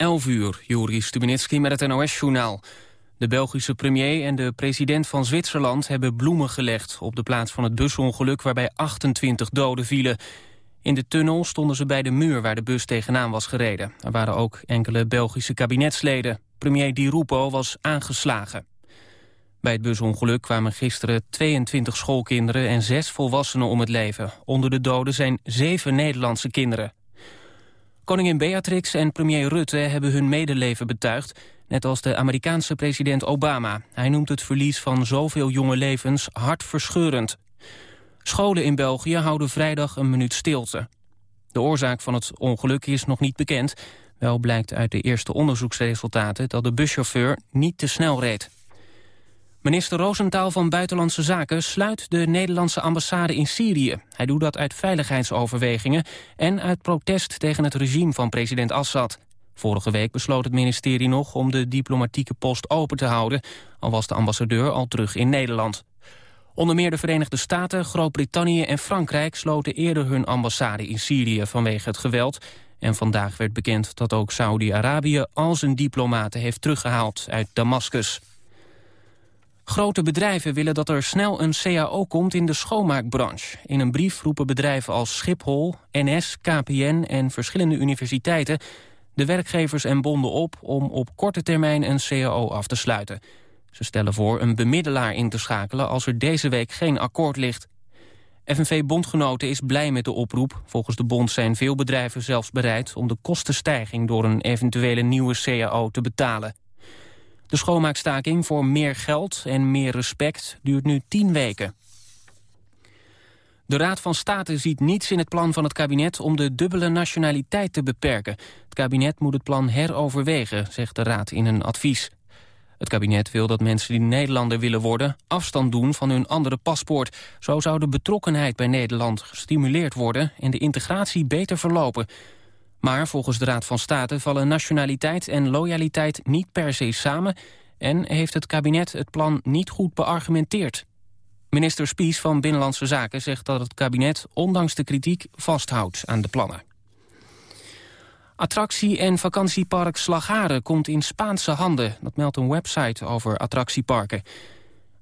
11 uur, Juri Stubenitski met het NOS-journaal. De Belgische premier en de president van Zwitserland hebben bloemen gelegd... op de plaats van het busongeluk waarbij 28 doden vielen. In de tunnel stonden ze bij de muur waar de bus tegenaan was gereden. Er waren ook enkele Belgische kabinetsleden. Premier Di Rupo was aangeslagen. Bij het busongeluk kwamen gisteren 22 schoolkinderen en 6 volwassenen om het leven. Onder de doden zijn 7 Nederlandse kinderen. Koningin Beatrix en premier Rutte hebben hun medeleven betuigd... net als de Amerikaanse president Obama. Hij noemt het verlies van zoveel jonge levens hartverscheurend. Scholen in België houden vrijdag een minuut stilte. De oorzaak van het ongeluk is nog niet bekend. Wel blijkt uit de eerste onderzoeksresultaten dat de buschauffeur niet te snel reed. Minister Roosentaal van Buitenlandse Zaken sluit de Nederlandse ambassade in Syrië. Hij doet dat uit veiligheidsoverwegingen en uit protest tegen het regime van president Assad. Vorige week besloot het ministerie nog om de diplomatieke post open te houden, al was de ambassadeur al terug in Nederland. Onder meer de Verenigde Staten, Groot-Brittannië en Frankrijk sloten eerder hun ambassade in Syrië vanwege het geweld. En vandaag werd bekend dat ook Saudi-Arabië al zijn diplomaten heeft teruggehaald uit Damascus. Grote bedrijven willen dat er snel een CAO komt in de schoonmaakbranche. In een brief roepen bedrijven als Schiphol, NS, KPN en verschillende universiteiten... de werkgevers en bonden op om op korte termijn een CAO af te sluiten. Ze stellen voor een bemiddelaar in te schakelen als er deze week geen akkoord ligt. FNV-bondgenoten is blij met de oproep. Volgens de bond zijn veel bedrijven zelfs bereid om de kostenstijging door een eventuele nieuwe CAO te betalen. De schoonmaakstaking voor meer geld en meer respect duurt nu tien weken. De Raad van State ziet niets in het plan van het kabinet om de dubbele nationaliteit te beperken. Het kabinet moet het plan heroverwegen, zegt de Raad in een advies. Het kabinet wil dat mensen die Nederlander willen worden... afstand doen van hun andere paspoort. Zo zou de betrokkenheid bij Nederland gestimuleerd worden... en de integratie beter verlopen. Maar volgens de Raad van State vallen nationaliteit en loyaliteit niet per se samen... en heeft het kabinet het plan niet goed beargumenteerd. Minister Spies van Binnenlandse Zaken zegt dat het kabinet... ondanks de kritiek vasthoudt aan de plannen. Attractie- en vakantiepark Slagharen komt in Spaanse handen. Dat meldt een website over attractieparken.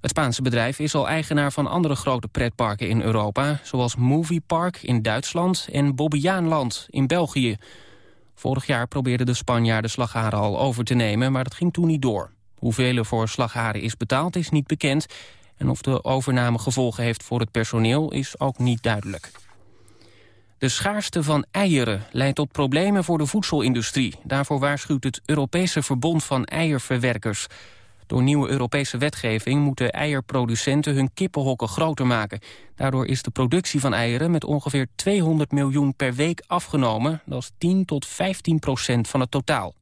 Het Spaanse bedrijf is al eigenaar van andere grote pretparken in Europa... zoals Movie Park in Duitsland en Bobbejaanland in België. Vorig jaar probeerden de Spanjaarden Slagharen al over te nemen... maar dat ging toen niet door. Hoeveel er voor Slagharen is betaald is niet bekend... en of de overname gevolgen heeft voor het personeel is ook niet duidelijk. De schaarste van eieren leidt tot problemen voor de voedselindustrie. Daarvoor waarschuwt het Europese Verbond van Eierverwerkers. Door nieuwe Europese wetgeving moeten eierproducenten hun kippenhokken groter maken. Daardoor is de productie van eieren met ongeveer 200 miljoen per week afgenomen. Dat is 10 tot 15 procent van het totaal.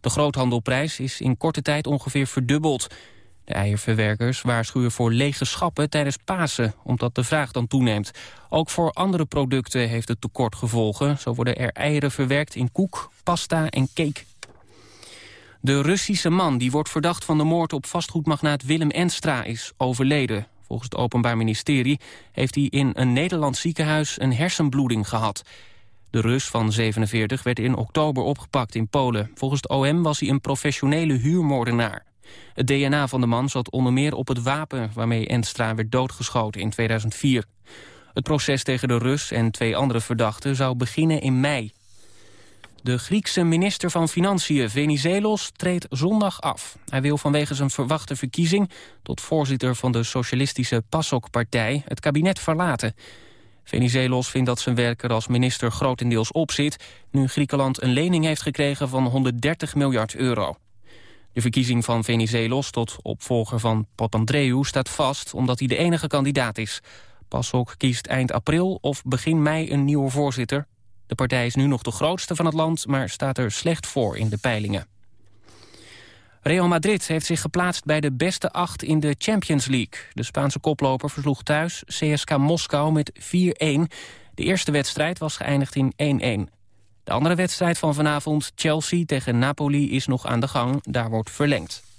De groothandelprijs is in korte tijd ongeveer verdubbeld. De eierverwerkers waarschuwen voor lege schappen tijdens Pasen, omdat de vraag dan toeneemt. Ook voor andere producten heeft het tekort gevolgen. Zo worden er eieren verwerkt in koek, pasta en cake. De Russische man die wordt verdacht van de moord op vastgoedmagnaat Willem Enstra is overleden. Volgens het Openbaar Ministerie heeft hij in een Nederlands ziekenhuis een hersenbloeding gehad. De Rus van 47 werd in oktober opgepakt in Polen. Volgens het OM was hij een professionele huurmoordenaar. Het DNA van de man zat onder meer op het wapen waarmee Enstra werd doodgeschoten in 2004. Het proces tegen de Rus en twee andere verdachten zou beginnen in mei. De Griekse minister van Financiën, Venizelos, treedt zondag af. Hij wil vanwege zijn verwachte verkiezing tot voorzitter van de socialistische PASOK-partij het kabinet verlaten. Venizelos vindt dat zijn werk er als minister grotendeels op zit... nu Griekenland een lening heeft gekregen van 130 miljard euro. De verkiezing van Venizelos tot opvolger van Papandreou staat vast... omdat hij de enige kandidaat is. PASOK kiest eind april of begin mei een nieuwe voorzitter. De partij is nu nog de grootste van het land, maar staat er slecht voor in de peilingen. Real Madrid heeft zich geplaatst bij de beste acht in de Champions League. De Spaanse koploper versloeg thuis CSK Moskou met 4-1. De eerste wedstrijd was geëindigd in 1-1. De andere wedstrijd van vanavond, Chelsea tegen Napoli, is nog aan de gang. Daar wordt verlengd.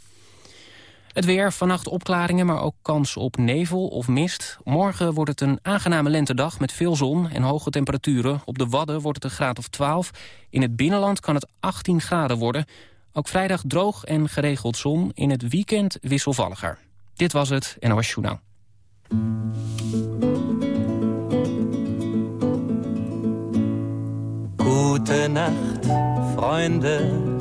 Het weer, vannacht opklaringen, maar ook kans op nevel of mist. Morgen wordt het een aangename lentedag met veel zon en hoge temperaturen. Op de Wadden wordt het een graad of 12. In het binnenland kan het 18 graden worden. Ook vrijdag droog en geregeld zon. In het weekend wisselvalliger. Dit was het NOS Journaal. Gute Nacht, Freunde.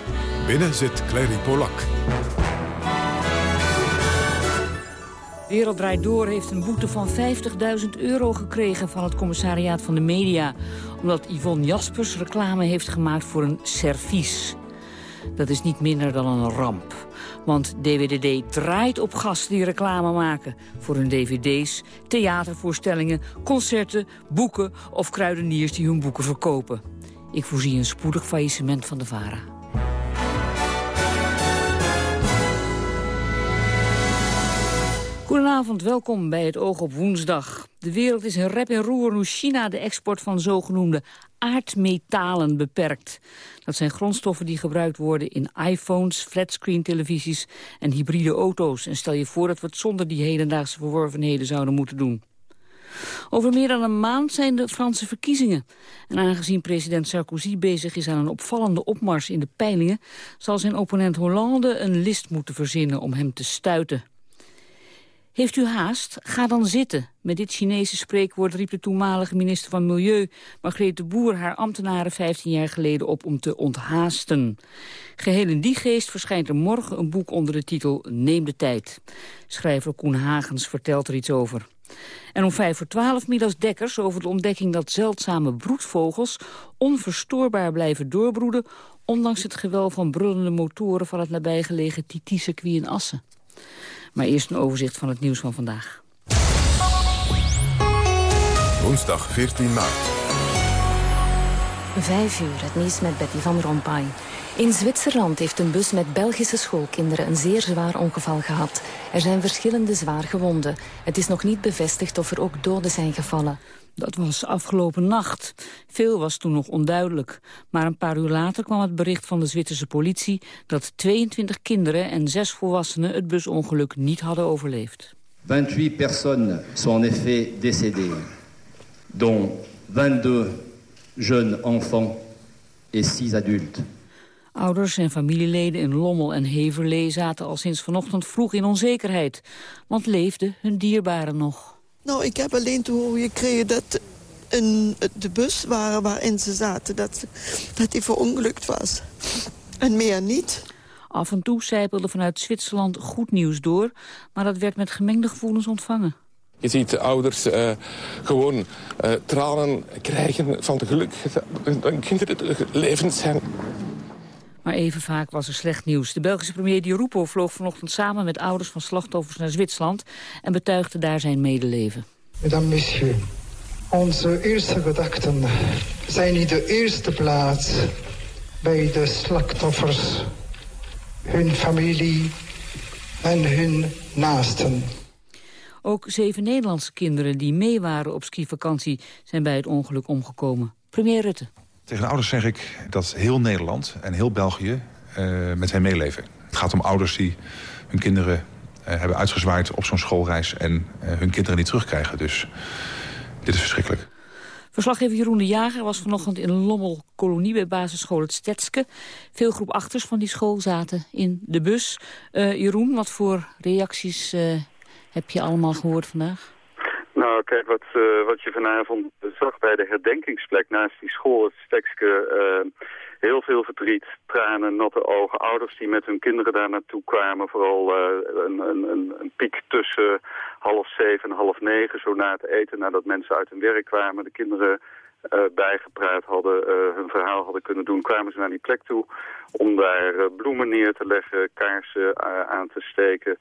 Binnen zit Clary Polak. Draait Door heeft een boete van 50.000 euro gekregen van het commissariaat van de media. Omdat Yvonne Jaspers reclame heeft gemaakt voor een servies. Dat is niet minder dan een ramp. Want DWDD draait op gasten die reclame maken. Voor hun dvd's, theatervoorstellingen, concerten, boeken... of kruideniers die hun boeken verkopen. Ik voorzie een spoedig faillissement van de VARA. Goedenavond, welkom bij het Oog op Woensdag. De wereld is in rep en roer nu China de export van zogenoemde aardmetalen beperkt. Dat zijn grondstoffen die gebruikt worden in iPhones, flatscreen televisies en hybride auto's. En stel je voor dat we het zonder die hedendaagse verworvenheden zouden moeten doen. Over meer dan een maand zijn de Franse verkiezingen. En aangezien president Sarkozy bezig is aan een opvallende opmars in de peilingen... zal zijn opponent Hollande een list moeten verzinnen om hem te stuiten. Heeft u haast? Ga dan zitten. Met dit Chinese spreekwoord riep de toenmalige minister van Milieu... Margreet de Boer haar ambtenaren 15 jaar geleden op om te onthaasten. Geheel in die geest verschijnt er morgen een boek onder de titel Neem de tijd. Schrijver Koen Hagens vertelt er iets over. En om vijf voor twaalf Dekkers over de ontdekking dat zeldzame broedvogels onverstoorbaar blijven doorbroeden, ondanks het gewel van brullende motoren van het nabijgelegen Titi-circuit in Assen. Maar eerst een overzicht van het nieuws van vandaag. Woensdag 14 maart. Vijf uur, het nieuws met Betty van Rompuy. In Zwitserland heeft een bus met Belgische schoolkinderen een zeer zwaar ongeval gehad. Er zijn verschillende zwaar gewonden. Het is nog niet bevestigd of er ook doden zijn gevallen. Dat was afgelopen nacht. Veel was toen nog onduidelijk. Maar een paar uur later kwam het bericht van de Zwitserse politie... dat 22 kinderen en 6 volwassenen het busongeluk niet hadden overleefd. 28 personnes sont en effet décédées, dont 22 jeunes enfants et 6 adultes. Ouders en familieleden in Lommel en Heverlee zaten al sinds vanochtend vroeg in onzekerheid. Want leefden hun dierbaren nog. Nou, ik heb alleen te horen gekregen dat in de bus waren waarin ze zaten... dat, dat die verongelukt was. En meer niet. Af en toe zijpelde vanuit Zwitserland goed nieuws door... maar dat werd met gemengde gevoelens ontvangen. Je ziet de ouders uh, gewoon uh, tranen krijgen van het geluk dat hun kinderen levend zijn. Maar even vaak was er slecht nieuws. De Belgische premier Di Rupo vloog vanochtend samen met ouders van slachtoffers naar Zwitserland... en betuigde daar zijn medeleven. Mesdames, messieurs, onze eerste gedachten zijn in de eerste plaats bij de slachtoffers, hun familie en hun naasten. Ook zeven Nederlandse kinderen die mee waren op skivakantie zijn bij het ongeluk omgekomen. Premier Rutte. Tegen de ouders zeg ik dat heel Nederland en heel België uh, met hen meeleven. Het gaat om ouders die hun kinderen uh, hebben uitgezwaaid op zo'n schoolreis... en uh, hun kinderen niet terugkrijgen. Dus dit is verschrikkelijk. Verslaggever Jeroen de Jager was vanochtend in Lommel kolonie bij basisschool het Stetske. Veel groep achters van die school zaten in de bus. Jeroen, wat voor reacties heb je allemaal gehoord vandaag? Nou, kijk, wat, uh, wat je vanavond zag bij de herdenkingsplek naast die school, het stekske, uh, heel veel verdriet, tranen, natte ogen, ouders die met hun kinderen daar naartoe kwamen. Vooral uh, een, een, een, piek tussen half zeven en half negen, zo na het eten, nadat mensen uit hun werk kwamen. De kinderen bijgepraat hadden, hun verhaal hadden kunnen doen, kwamen ze naar die plek toe om daar bloemen neer te leggen, kaarsen aan te steken.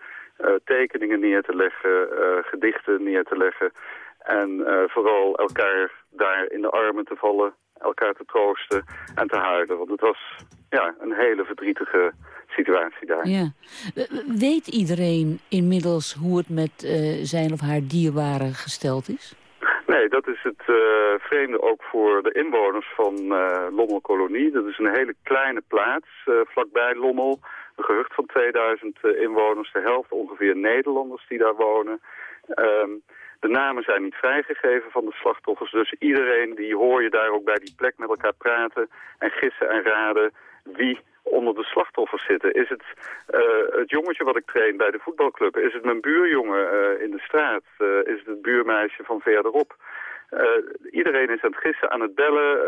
Tekeningen neer te leggen, gedichten neer te leggen. En vooral elkaar daar in de armen te vallen, elkaar te troosten en te huilen. Want het was ja, een hele verdrietige situatie daar. Ja. Weet iedereen inmiddels hoe het met zijn of haar dierbaren gesteld is? Nee, dat is het uh, vreemde ook voor de inwoners van uh, Lommelkolonie. Dat is een hele kleine plaats uh, vlakbij Lommel. Een gehucht van 2000 inwoners, de helft ongeveer Nederlanders die daar wonen. Um, de namen zijn niet vrijgegeven van de slachtoffers, dus iedereen die hoor je daar ook bij die plek met elkaar praten en gissen en raden wie onder de slachtoffers zitten. Is het uh, het jongetje wat ik train bij de voetbalclub? Is het mijn buurjongen uh, in de straat? Uh, is het het buurmeisje van verderop? iedereen is aan het gissen, aan het bellen,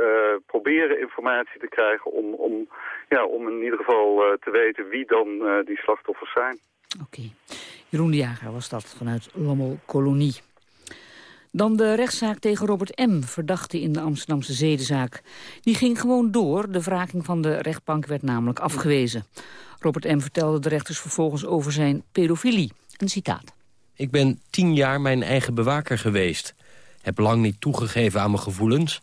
proberen informatie te krijgen om, om, ja, om in ieder geval te weten wie dan die slachtoffers zijn. Oké. Jeroen de Jager was dat vanuit Lommel Kolonie. Dan de rechtszaak tegen Robert M., verdachte in de Amsterdamse zedenzaak. Die ging gewoon door, de wraking van de rechtbank werd namelijk afgewezen. Robert M. vertelde de rechters vervolgens over zijn pedofilie. Een citaat. Ik ben tien jaar mijn eigen bewaker geweest. Heb lang niet toegegeven aan mijn gevoelens,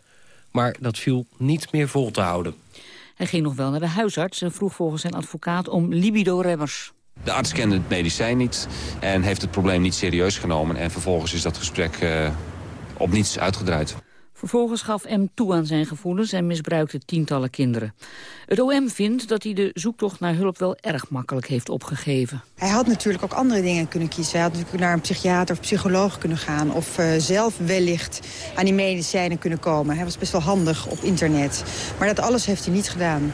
maar dat viel niet meer vol te houden. Hij ging nog wel naar de huisarts en vroeg volgens zijn advocaat om libido-remmers. De arts kende het medicijn niet en heeft het probleem niet serieus genomen. En vervolgens is dat gesprek uh, op niets uitgedraaid. Vervolgens gaf M toe aan zijn gevoelens en misbruikte tientallen kinderen. Het OM vindt dat hij de zoektocht naar hulp wel erg makkelijk heeft opgegeven. Hij had natuurlijk ook andere dingen kunnen kiezen. Hij had natuurlijk naar een psychiater of psycholoog kunnen gaan... of uh, zelf wellicht aan die medicijnen kunnen komen. Hij was best wel handig op internet. Maar dat alles heeft hij niet gedaan.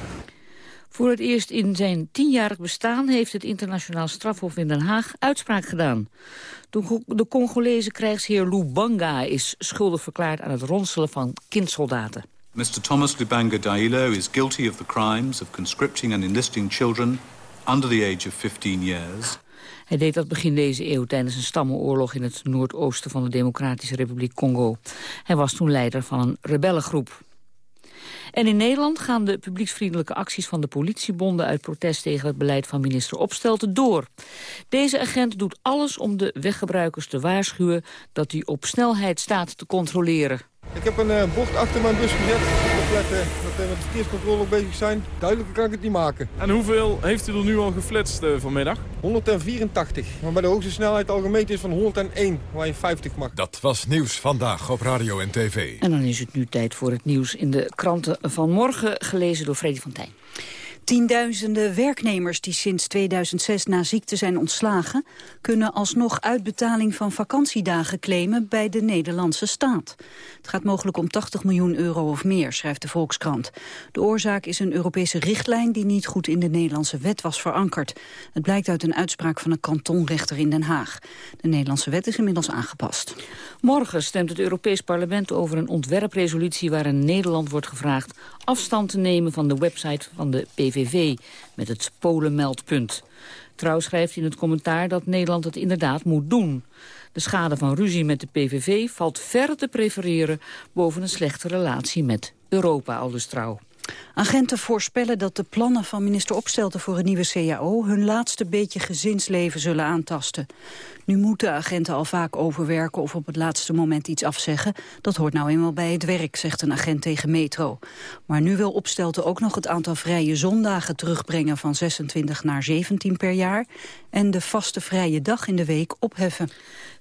Voor het eerst in zijn tienjarig bestaan heeft het internationaal strafhof in Den Haag uitspraak gedaan. De Congolese krijgsheer Lubanga is schuldig verklaard aan het ronselen van kindsoldaten. Mr. Thomas Lubanga Dailo is guilty of the crimes of conscripting and enlisting children under the age of 15 years. Hij deed dat begin deze eeuw tijdens een stammenoorlog in het noordoosten van de Democratische Republiek Congo. Hij was toen leider van een rebellengroep. En in Nederland gaan de publieksvriendelijke acties van de politiebonden... uit protest tegen het beleid van minister Opstelten door. Deze agent doet alles om de weggebruikers te waarschuwen... dat hij op snelheid staat te controleren. Ik heb een uh, bocht achter mijn bus gezet. Opletten dat we met de verkeerscontrole ook bezig zijn. Duidelijker kan ik het niet maken. En hoeveel heeft u er nu al geflitst uh, vanmiddag? 184. Maar bij de hoogste snelheid al gemeten is van 101, waar je 50 mag. Dat was Nieuws Vandaag op Radio en TV. En dan is het nu tijd voor het nieuws in de kranten van morgen, gelezen door Freddy van Tijn. Tienduizenden werknemers die sinds 2006 na ziekte zijn ontslagen... kunnen alsnog uitbetaling van vakantiedagen claimen bij de Nederlandse staat. Het gaat mogelijk om 80 miljoen euro of meer, schrijft de Volkskrant. De oorzaak is een Europese richtlijn die niet goed in de Nederlandse wet was verankerd. Het blijkt uit een uitspraak van een kantonrechter in Den Haag. De Nederlandse wet is inmiddels aangepast. Morgen stemt het Europees Parlement over een ontwerpresolutie... waarin Nederland wordt gevraagd afstand te nemen van de website van de PVV... met het Polenmeldpunt. Trouw schrijft in het commentaar dat Nederland het inderdaad moet doen. De schade van ruzie met de PVV valt ver te prefereren... boven een slechte relatie met Europa, aldus Trouw. Agenten voorspellen dat de plannen van minister Opstelten voor een nieuwe CAO... hun laatste beetje gezinsleven zullen aantasten. Nu moeten agenten al vaak overwerken of op het laatste moment iets afzeggen. Dat hoort nou eenmaal bij het werk, zegt een agent tegen Metro. Maar nu wil Opstelten ook nog het aantal vrije zondagen terugbrengen... van 26 naar 17 per jaar en de vaste vrije dag in de week opheffen.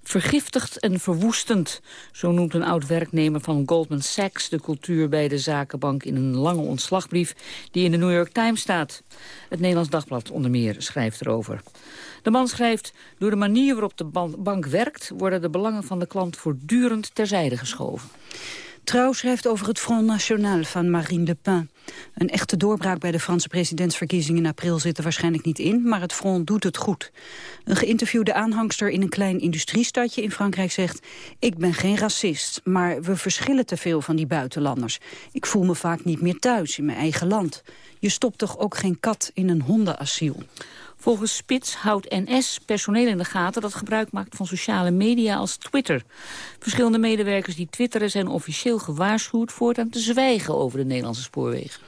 Vergiftigd en verwoestend, zo noemt een oud-werknemer van Goldman Sachs... de cultuur bij de zakenbank in een lange ontslagbrief... die in de New York Times staat. Het Nederlands Dagblad onder meer schrijft erover. De man schrijft, door de manier waarop de bank werkt... worden de belangen van de klant voortdurend terzijde geschoven. Trouw schrijft over het Front National van Marine Le Pen. Een echte doorbraak bij de Franse presidentsverkiezingen in april zit er waarschijnlijk niet in, maar het Front doet het goed. Een geïnterviewde aanhangster in een klein industriestadje in Frankrijk zegt... ik ben geen racist, maar we verschillen te veel van die buitenlanders. Ik voel me vaak niet meer thuis in mijn eigen land. Je stopt toch ook geen kat in een hondenasiel? Volgens Spits houdt NS personeel in de gaten dat gebruik maakt van sociale media als Twitter. Verschillende medewerkers die twitteren zijn officieel gewaarschuwd voortaan te zwijgen over de Nederlandse spoorwegen.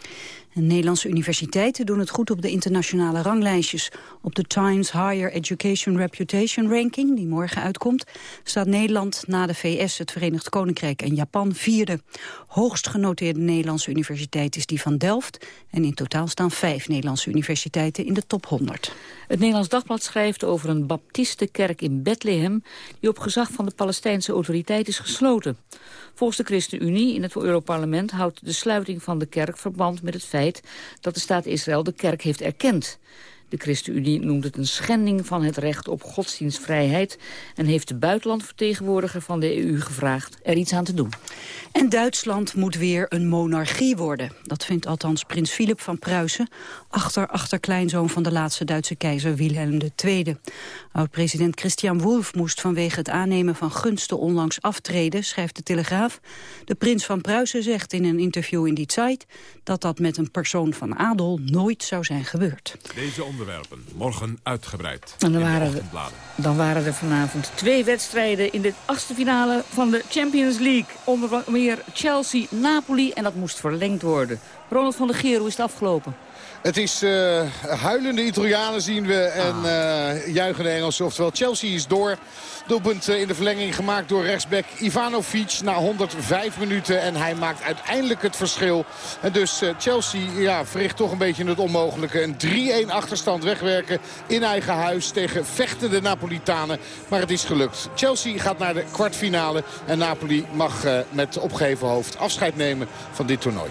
Nederlandse universiteiten doen het goed op de internationale ranglijstjes. Op de Times Higher Education Reputation Ranking, die morgen uitkomt... staat Nederland na de VS, het Verenigd Koninkrijk en Japan vierde. Hoogst genoteerde Nederlandse universiteit is die van Delft... en in totaal staan vijf Nederlandse universiteiten in de top 100. Het Nederlands Dagblad schrijft over een baptistenkerk in Bethlehem... die op gezag van de Palestijnse autoriteit is gesloten. Volgens de ChristenUnie in het Europarlement houdt de sluiting van de kerk verband met het feit dat de staat Israël de kerk heeft erkend. De ChristenUnie noemt het een schending van het recht op godsdienstvrijheid... en heeft de buitenlandvertegenwoordiger van de EU gevraagd er iets aan te doen. En Duitsland moet weer een monarchie worden. Dat vindt althans prins Philip van Pruisen... achter-achterkleinzoon van de laatste Duitse keizer Wilhelm II. Oud-president Christian Wolff moest vanwege het aannemen van gunsten onlangs aftreden, schrijft de Telegraaf. De prins van Pruisen zegt in een interview in die Zeit... dat dat met een persoon van adel nooit zou zijn gebeurd. Deze onderwerpen morgen uitgebreid En dan waren, er, dan waren er vanavond twee wedstrijden in de achtste finale van de Champions League. Onder meer Chelsea-Napoli en dat moest verlengd worden. Ronald van der Geer, hoe is het afgelopen? Het is uh, huilende Italianen zien we en uh, juichende Engelsen. Oftewel Chelsea is door. Doelpunt uh, in de verlenging gemaakt door rechtsback Ivanovic na 105 minuten. En hij maakt uiteindelijk het verschil. En dus Chelsea ja, verricht toch een beetje het onmogelijke. Een 3-1 achterstand wegwerken in eigen huis tegen vechtende Napolitanen. Maar het is gelukt. Chelsea gaat naar de kwartfinale. En Napoli mag met opgeheven hoofd afscheid nemen van dit toernooi.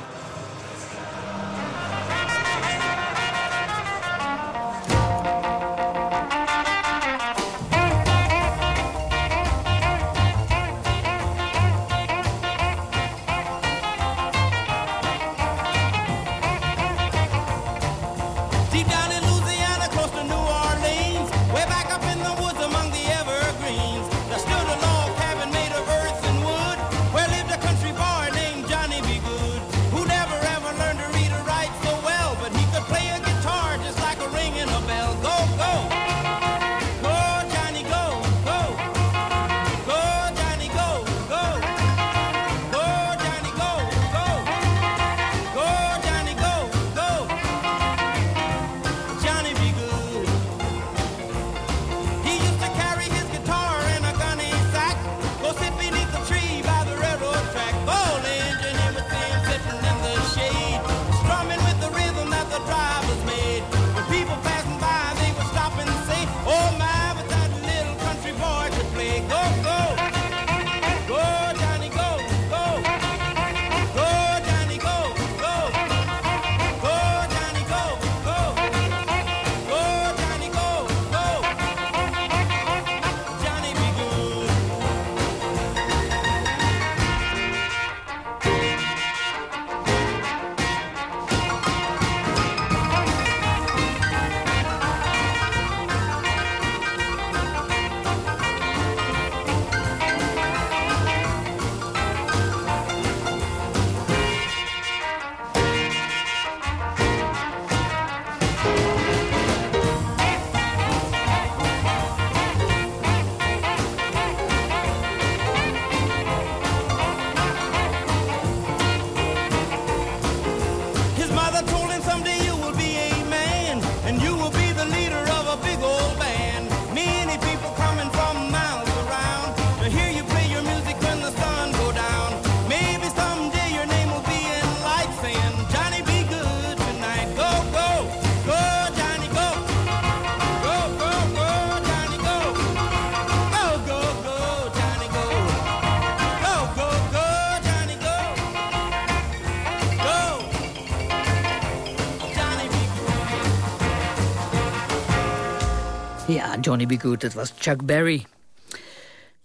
Ja, Johnny B. Good, dat was Chuck Berry.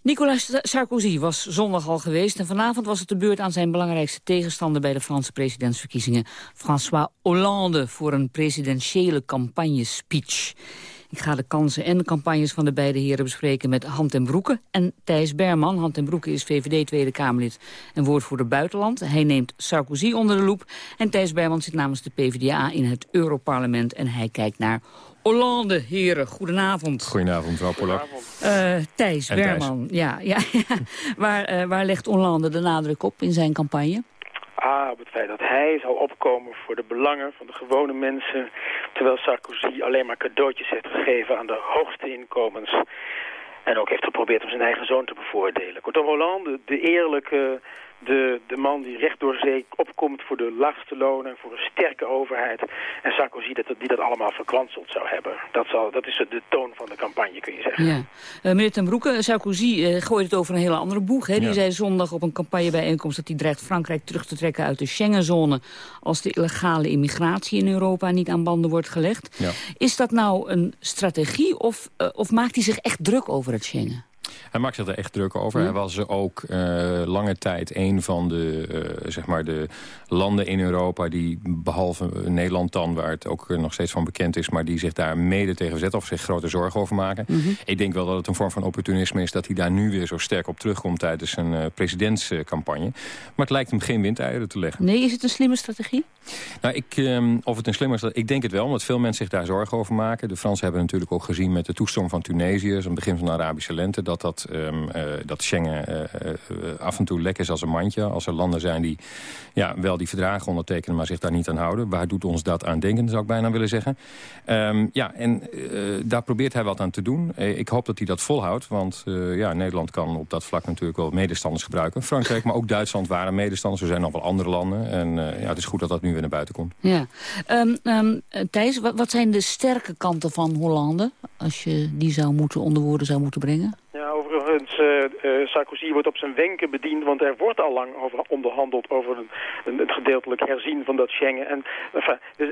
Nicolas Sarkozy was zondag al geweest en vanavond was het de beurt aan zijn belangrijkste tegenstander bij de Franse presidentsverkiezingen, François Hollande, voor een presidentiële campagne-speech. Ik ga de kansen en de campagnes van de beide heren bespreken met Han ten Broeke en Thijs Berman. Han ten Broeke is VVD Tweede Kamerlid en woordvoerder buitenland. Hij neemt Sarkozy onder de loep. En Thijs Berman zit namens de PvdA in het Europarlement en hij kijkt naar Hollande. Heren, goedenavond. Goedenavond, mevrouw Polak. Eh, Thijs En Berman, ja, ja, ja. waar, eh, waar legt Hollande de nadruk op in zijn campagne? A, op het feit dat hij zal opkomen voor de belangen van de gewone mensen... terwijl Sarkozy alleen maar cadeautjes heeft gegeven aan de hoogste inkomens... En ook heeft geprobeerd om zijn eigen zoon te bevoordelen. Kortom, Hollande, de eerlijke, de, de man die recht door zee opkomt voor de laagste lonen... voor een sterke overheid. En Sarkozy dat, die dat allemaal verkwanseld zou hebben. Dat, zal, dat is de toon van de campagne, kun je zeggen. Ja. Uh, meneer Ten Broeke, Sarkozy uh, gooit het over een hele andere boeg. Hè? Die ja. zei zondag op een campagnebijeenkomst dat hij dreigt Frankrijk terug te trekken uit de Schengenzone... als de illegale immigratie in Europa niet aan banden wordt gelegd. Ja. Is dat nou een strategie of, uh, of maakt hij zich echt druk over het Schengen? Hij maakt zich er echt druk over. Ja. Hij was ook uh, lange tijd een van de, uh, zeg maar de landen in Europa... die behalve Nederland dan, waar het ook nog steeds van bekend is... maar die zich daar mede tegen verzet of zich grote zorgen over maken. Mhm. Mm -hmm. Ik denk wel dat het een vorm van opportunisme is... dat hij daar nu weer zo sterk op terugkomt tijdens een uh, presidentscampagne. Maar het lijkt hem geen windeieren te leggen. Nee, is het een slimme strategie? Nou, ik, um, of het een slimme strategie... Ik denk het wel, omdat veel mensen zich daar zorgen over maken. De Fransen hebben natuurlijk ook gezien met de toestroom van Tunesiërs... aan het begin van de Arabische lente... dat dat Um, uh, dat Schengen uh, uh, af en toe lek is als een mandje. Als er landen zijn die ja, wel die verdragen ondertekenen... maar zich daar niet aan houden. Waar doet ons dat aan denken, zou ik bijna willen zeggen. Um, ja, en daar probeert hij wat aan te doen. ik hoop dat hij dat volhoudt. Want ja, Nederland kan op dat vlak natuurlijk wel medestanders gebruiken. Frankrijk, maar ook Duitsland waren medestanders. Er zijn nog wel andere landen. En ja, het is goed dat dat nu weer naar buiten komt. Ja. Um, Thijs, wat, wat zijn de sterke kanten van Hollande? Als je die zou moeten onder woorden zou moeten brengen? Overigens, uh, Sarkozy wordt op zijn wenken bediend, want er wordt al lang over onderhandeld over een, een, het gedeeltelijk herzien van dat Schengen. En, dus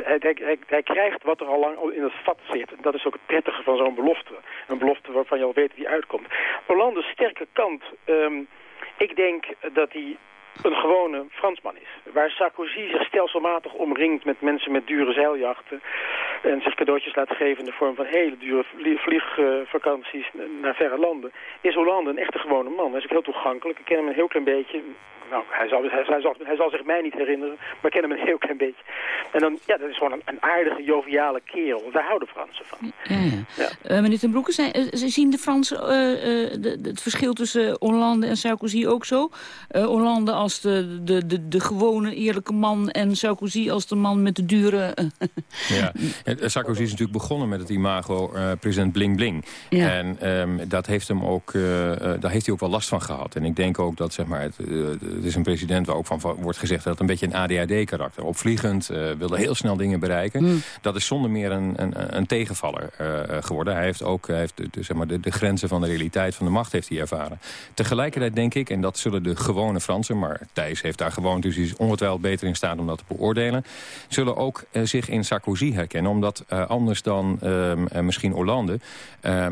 hij, hij, krijgt wat er al lang in het vat zit. Dat is ook het prettige van zo'n belofte. Een belofte waarvan je al weet die uitkomt. Hollande's sterke kant, um, ik denk dat hij een gewone Fransman is. Waar Sarkozy zich stelselmatig omringt met mensen met dure zeiljachten... en zich cadeautjes laat geven in de vorm van hele dure vliegvakanties naar verre landen... is Hollande een echte gewone man. Hij is ook heel toegankelijk. Ik ken hem een heel klein beetje. Nou, hij zal, hij, hij, zal, hij zal zich mij niet herinneren, maar ik ken hem een heel klein beetje. En dan, ja, dat is gewoon een, een aardige, joviale kerel. Daar houden Fransen van. Ja, ja. ja. Uh, meneer ten Broeke, zijn, uh, zien de Fransen uh, de, de, het verschil tussen Hollande en Sarkozy ook zo? Hollande als de, de, de, de gewone, eerlijke man en Sarkozy als de man met de dure... ja. Sarkozy is natuurlijk begonnen met het imago president bling bling. Ja. En um, dat heeft hem ook, daar heeft hij ook wel last van gehad. En ik denk ook dat, zeg maar, het, het is een president waar ook van wordt gezegd dat het een beetje een ADHD-karakter. Opvliegend, uh, wilde heel snel dingen bereiken. Mm. Dat is zonder meer een, een, een tegenvaller uh, geworden. Hij heeft ook hij heeft de, zeg maar de, de grenzen van de realiteit van de macht heeft hij ervaren. Tegelijkertijd denk ik, en dat zullen de gewone Fransen, maar Thijs heeft daar gewoond, dus hij is ongetwijfeld beter in staat om dat te beoordelen, zullen ook uh, zich in Sarkozy herkennen. Omdat anders dan misschien Hollande,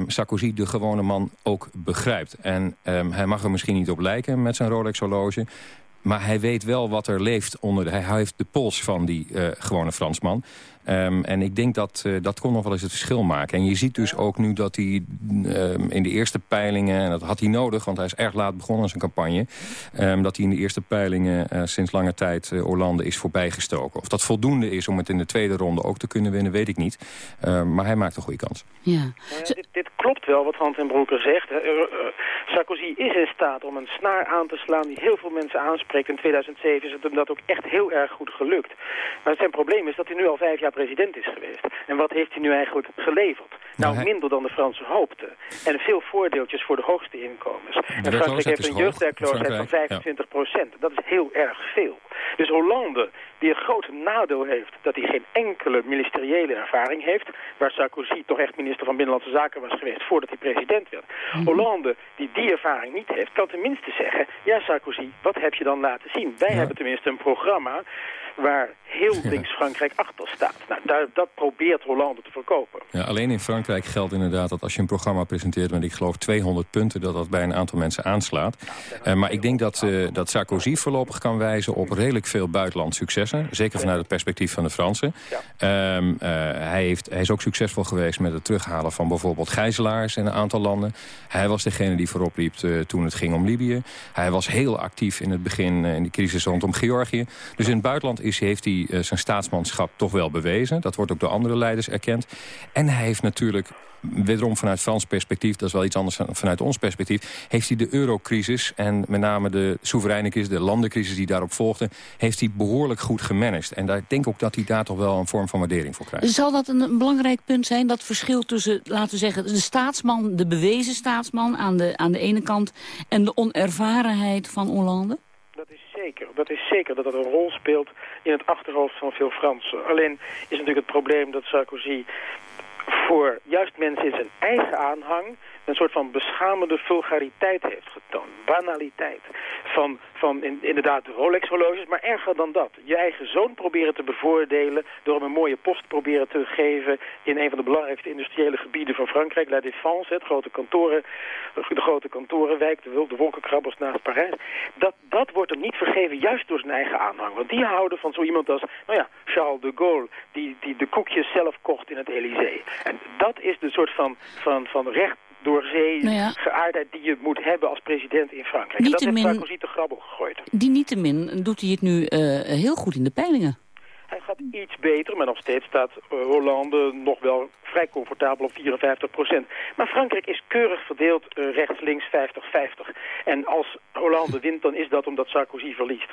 Sarkozy de gewone man ook begrijpt. En hij mag er misschien niet op lijken met zijn Rolex-horloge, maar hij weet wel wat er leeft onder de... Hij heeft de pols van die uh, gewone Fransman. Um, en ik denk dat uh, dat kon nog wel eens het verschil maken. En je ziet dus ook nu dat hij um, in de eerste peilingen... en dat had hij nodig, want hij is erg laat begonnen aan zijn campagne... Um, dat hij in de eerste peilingen uh, sinds lange tijd uh, Hollande is voorbijgestoken. Of dat voldoende is om het in de tweede ronde ook te kunnen winnen, weet ik niet. maar hij maakt een goede kans. Ja. ja dit, dit, klopt wel wat Hans en Broeker zegt. Sarkozy is in staat om een snaar aan te slaan die heel veel mensen aanspreekt. In 2007 is het hem dat ook echt heel erg goed gelukt. Maar zijn probleem is dat hij nu al vijf jaar president is geweest. En wat heeft hij nu eigenlijk geleverd? Nou, hij... minder dan de Fransen hoopten. En veel voordeeltjes voor de hoogste inkomens. En Frankrijk heeft een jeugdwerkloosheid van 25 procent. Ja. Dat is heel erg veel. Dus Hollande, die een groot nadeel heeft dat hij geen enkele ministeriële ervaring heeft, waar Sarkozy toch echt minister van Binnenlandse Zaken was geweest voordat hij president werd. Mm -hmm. Hollande, die die ervaring niet heeft, kan tenminste zeggen, ja Sarkozy, wat heb je dan laten zien? Wij ja. hebben tenminste een programma waar heel links Frankrijk achter staat. Nou, daar, dat probeert Hollande te verkopen. Ja, alleen in Frankrijk geldt inderdaad dat als je een programma presenteert met ik geloof 200 punten, dat dat bij een aantal mensen aanslaat. Uh, maar ik denk dat, uh, dat Sarkozy voorlopig kan wijzen op redelijk veel buitenland successen. Zeker vanuit het perspectief van de Fransen. Ja. Um, uh, hij, heeft, hij is ook succesvol geweest met het terughalen van bijvoorbeeld gijzelaars in een aantal landen. Hij was degene die voorop liep toen het ging om Libië. Hij was heel actief in het begin in de crisis rondom Georgië. Dus in het buitenland is, heeft hij eh, zijn staatsmanschap toch wel bewezen. Dat wordt ook door andere leiders erkend. En hij heeft natuurlijk wederom vanuit Frans perspectief, dat is wel iets anders dan vanuit ons perspectief, heeft hij de eurocrisis en met name de soevereine crisis, de landencrisis die daarop volgde, heeft hij behoorlijk goed gemanaged. En daar denk ik ook dat hij daar toch wel een vorm van waardering voor krijgt. Zal dat een belangrijk punt zijn, dat verschil tussen, laten we zeggen, de staatsman, de bewezen staatsman aan de, aan de ene kant en de onervarenheid van Hollande? Dat is zeker. Dat is zeker dat dat een rol speelt in het achterhoofd van veel Fransen. Alleen is natuurlijk het probleem dat Sarkozy voor juist mensen in zijn eigen aanhang een soort van beschamende vulgariteit heeft getoond. Banaliteit. Van, van in, inderdaad Rolex-horloges, maar erger dan dat. Je eigen zoon proberen te bevoordelen door hem een mooie post proberen te geven in een van de belangrijkste industriële gebieden van Frankrijk, La Défense, het grote kantoren, de grote kantorenwijk, de, wolkenkrabbers naast Parijs. Dat, dat wordt hem niet vergeven, juist door zijn eigen aanhang. Want die houden van zo iemand als, nou ja, Charles de Gaulle, die, die de koekjes zelf kocht in het Elysée. En dat is de soort van, van, van recht door zee Nou ja. geaardheid die je moet hebben als president in Frankrijk. En dat heeft Sarkozy te grabbel gegooid. Die niettemin doet hij het nu eh, heel goed in de peilingen. Hij gaat iets beter, maar nog steeds staat eh, Hollande nog wel vrij comfortabel op 54 procent. Maar Frankrijk is keurig verdeeld eh, rechts-links 50-50. En als Hollande wint, dan is dat omdat Sarkozy verliest.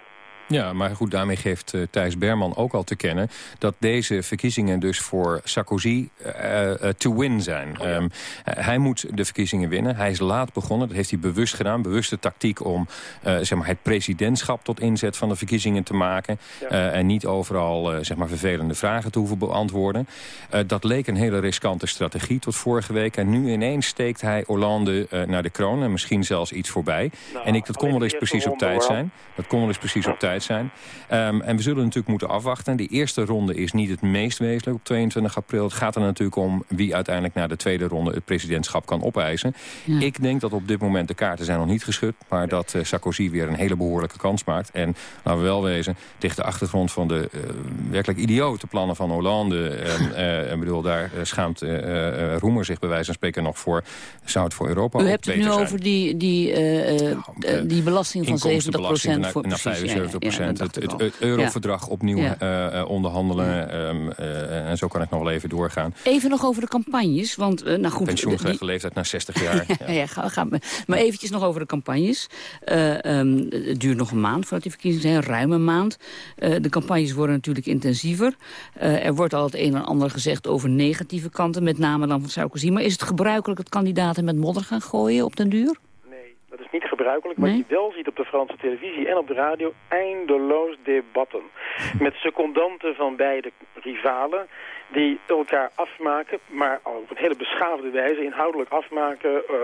Ja, maar goed, daarmee geeft eh, Thijs Berman ook al te kennen... dat deze verkiezingen dus voor Sarkozy eh, to win zijn. Ehm, eh, hij moet de verkiezingen winnen. Hij is laat begonnen, dat heeft hij bewust gedaan. Bewuste tactiek om zeg maar het presidentschap tot inzet van de verkiezingen te maken. En niet overal zeg maar vervelende vragen te hoeven beantwoorden. Dat leek een hele riskante strategie tot vorige week. En nu ineens steekt hij Hollande naar de kroon. En misschien zelfs iets voorbij. en ik, dat kon wel eens precies op tijd zijn. Dat kon wel eens precies op tijd zijn. Ehm, en we zullen natuurlijk moeten afwachten. Die eerste ronde is niet het meest wezenlijk op 22 april. Het gaat er natuurlijk om wie uiteindelijk naar de tweede ronde het presidentschap kan opeisen. Ik denk dat op dit moment de kaarten zijn nog niet geschud. Maar dat eh, Sarkozy weer een hele behoorlijke kans maakt. En laten we wel wezen, tegen de achtergrond van de eh, werkelijk idiote plannen van Hollande. En, eh, ik bedoel, daar schaamt Roemer zich bij wijze van spreken nog voor. Zou het voor Europa U hebt het nu zijn? over die, die, eh, die belasting van 70 Inkomstenbelasting voor naar, naar precies, ja, 75 ja, het, het euroverdrag opnieuw eh, eh, onderhandelen. ehm, eh, en zo kan ik nog wel even doorgaan. Even nog over de campagnes, want nou goed... Pensioengerechte die- leeftijd naar 60 jaar. Ja, ga, ga, maar maar eventjes nog over de campagnes. Eh, ehm, het duurt nog een maand voordat die verkiezingen zijn, ruim een maand. De campagnes worden natuurlijk intensiever. Er wordt al het een en ander gezegd over negatieve kanten, met name dan van Sarkozy. Maar is het gebruikelijk dat kandidaten met modder gaan gooien op den duur? Dat is niet gebruikelijk. Wat je wel ziet op de Franse televisie en op de radio, eindeloos debatten. Met secondanten van beide rivalen die elkaar afmaken, maar op een hele beschaafde wijze, inhoudelijk afmaken, eh,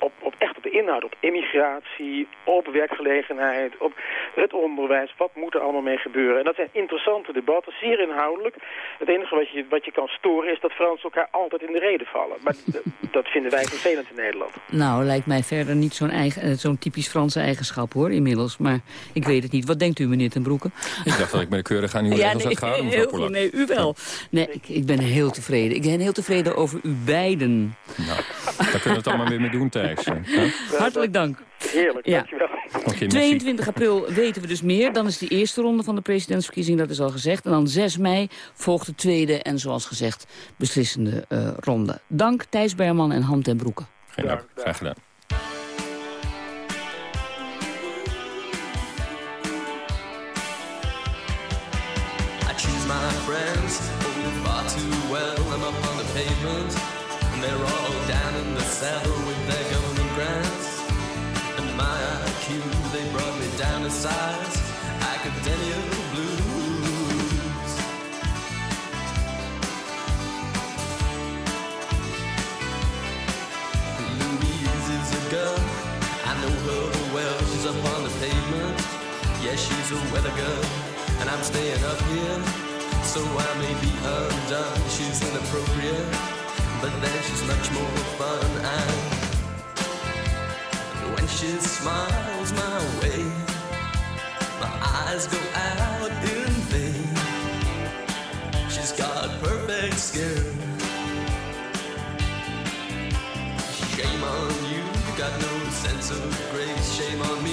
op, op echt op de inhoud, op immigratie, op werkgelegenheid, op het onderwijs, wat moet er allemaal mee gebeuren. En dat zijn interessante debatten, zeer inhoudelijk. Het enige wat je, wat je kan storen is dat Fransen elkaar altijd in de reden vallen. Maar dat vinden wij vervelend in Nederland. Nou, lijkt mij verder niet zo'n eigen- eh, zo'n typisch Franse eigenschap, hoor, inmiddels. Maar ik weet het niet. Wat denkt u, meneer ten Broeke? Ik dacht dat ik met de keurig aan uw Ja, regels nee, had gehouden, mevrouw. Nee, u wel. Nee, ik, ik ben heel tevreden. Ik ben heel tevreden over u beiden. Nou, daar kunnen we het allemaal weer mee doen, Thijs. Huh? Hartelijk dank. Heerlijk, Ja. dankjewel. Oké, merci. 22 april weten we dus meer. Dan is de eerste ronde van de presidentsverkiezing, dat is al gezegd. En dan 6 mei volgt de tweede en zoals gezegd beslissende eh, ronde. Dank Thijs Berman en Han ten Broeke. Geen dank. Graag gedaan. Pavement, and they're all down in the cellar with their government grants. And my IQ, they brought me down to size. Academia blues. Louise is a girl, I know her well. She's up on the pavement. Yeah, she's a weather girl, and I'm staying up here, so I may be undone. She's inappropriate, but then she's much more fun. And when she smiles my way, my eyes go out in vain. She's got perfect skin. Shame on you, you got no sense of grace. Shame on me.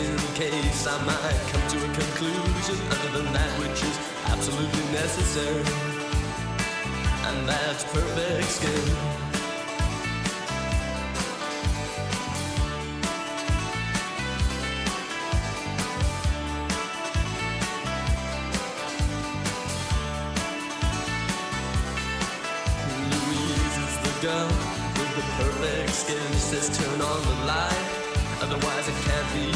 In case I might come to a conclusion other than that which is absolutely necessary. And that's perfect skin. Louise is the girl with the perfect skin. She says turn on the light, otherwise it can't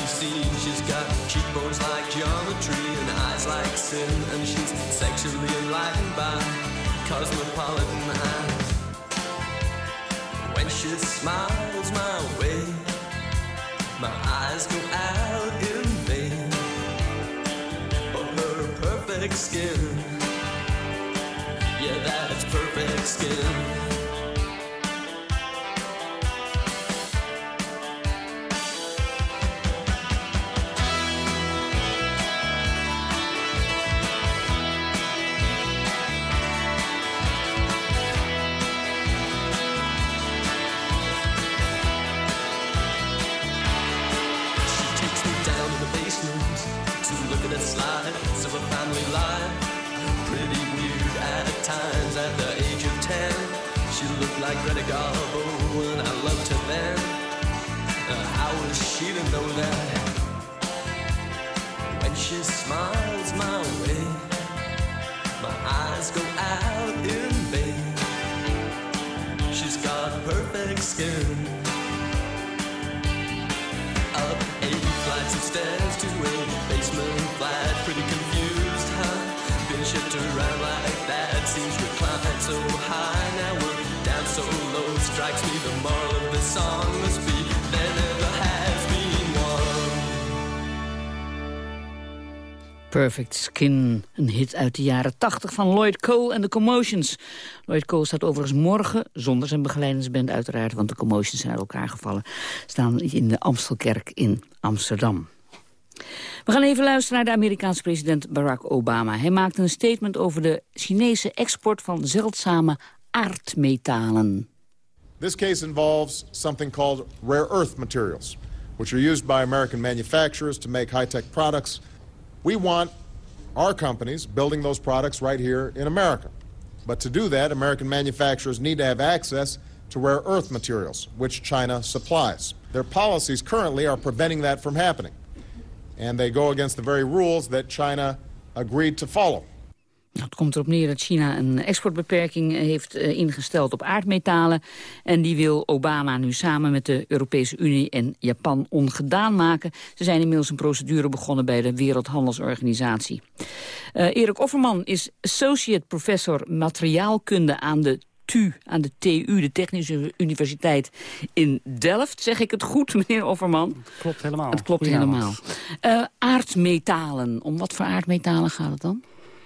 She's got cheekbones like geometry and eyes like sin, and she's sexually enlightened by cosmopolitan eyes. When she smiles my way, my eyes go out in vain for her perfect skin. Yeah, that's perfect skin. Perfect Skin, een hit uit de jaren 80 van Lloyd Cole en de Commotions. Lloyd Cole staat overigens morgen, zonder zijn begeleidingsband uiteraard... want de Commotions zijn uit elkaar gevallen, staan in de Amstelkerk in Amsterdam. We gaan even luisteren naar de Amerikaanse president Barack Obama. Hij maakte een statement over de Chinese export van zeldzame aardmetalen. This case involves something called rare earth materials, which are used by American manufacturers to make high tech products. We want our companies building those products right here in America. But to do that, American manufacturers need to have access to rare earth materials, which China supplies. Their policies currently are preventing that from happening. And they go against the very rules that China agreed to follow. Het komt erop neer dat China een exportbeperking heeft eh, ingesteld op aardmetalen. En die wil Obama nu samen met de Europese Unie en Japan ongedaan maken. Ze zijn inmiddels een procedure begonnen bij de Wereldhandelsorganisatie. Eh, Erik Offerman is associate professor materiaalkunde aan de TU, aan de TU, de Technische Universiteit in Delft. Zeg ik het goed, meneer Offerman? Klopt helemaal. Het klopt helemaal. Eh, aardmetalen, om wat voor aardmetalen gaat het dan?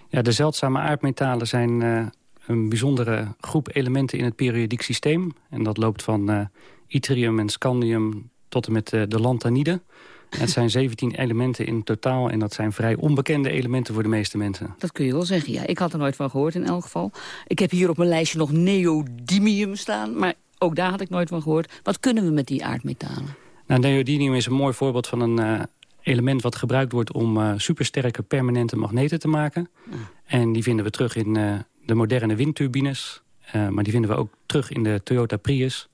Ja, de zeldzame aardmetalen zijn eh, een bijzondere groep elementen in het periodiek systeem. En dat loopt van eh yttrium en scandium tot en met eh, de lantanide. Het zijn 17 elementen in totaal en dat zijn vrij onbekende elementen voor de meeste mensen. Dat kun je wel zeggen, ja. Ik had er nooit van gehoord in elk geval. Ik heb hier op mijn lijstje nog neodymium staan, maar ook daar had ik nooit van gehoord. Wat kunnen we met die aardmetalen? Nou, neodymium is een mooi voorbeeld van een element wat gebruikt wordt om eh, supersterke permanente magneten te maken. En die vinden we terug in eh, de moderne windturbines. Eh, maar die vinden we ook terug in de Toyota Prius.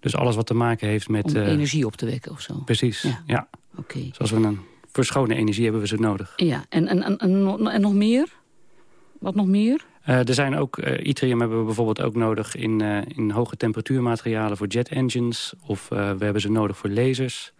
Dus alles wat te maken heeft met... Om energie op te wekken of zo? Precies, ja. Oké. Zoals we een, voor schone energie hebben we ze nodig. Ja, en, en, en, en, nog- meer? Wat nog meer? Er zijn ook, eh yttrium hebben we bijvoorbeeld ook nodig in, eh, in hoge temperatuurmaterialen voor jet engines. Of we hebben ze nodig voor lasers.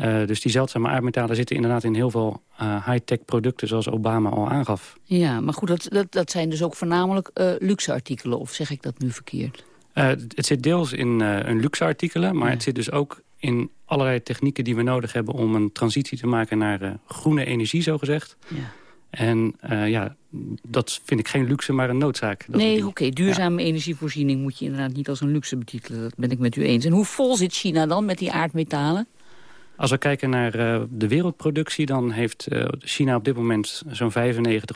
Eh, dus die zeldzame aardmetalen zitten inderdaad in heel veel eh, high-tech producten zoals Obama al aangaf. Ja, maar goed, dat, dat, dat zijn dus ook voornamelijk eh, luxe artikelen. Of zeg ik dat nu verkeerd? Het zit deels in een luxe artikelen, maar het zit dus ook in allerlei technieken die we nodig hebben om een transitie te maken naar groene energie, zogezegd. Ja. En ja, dat vind ik geen luxe, maar een noodzaak. Dat nee, oké, duurzame energievoorziening moet je inderdaad niet als een luxe betitelen. Dat ben ik met u eens. En hoe vol zit China dan met die aardmetalen? Als we kijken naar eh, de wereldproductie... dan heeft eh, China op dit moment zo'n 95%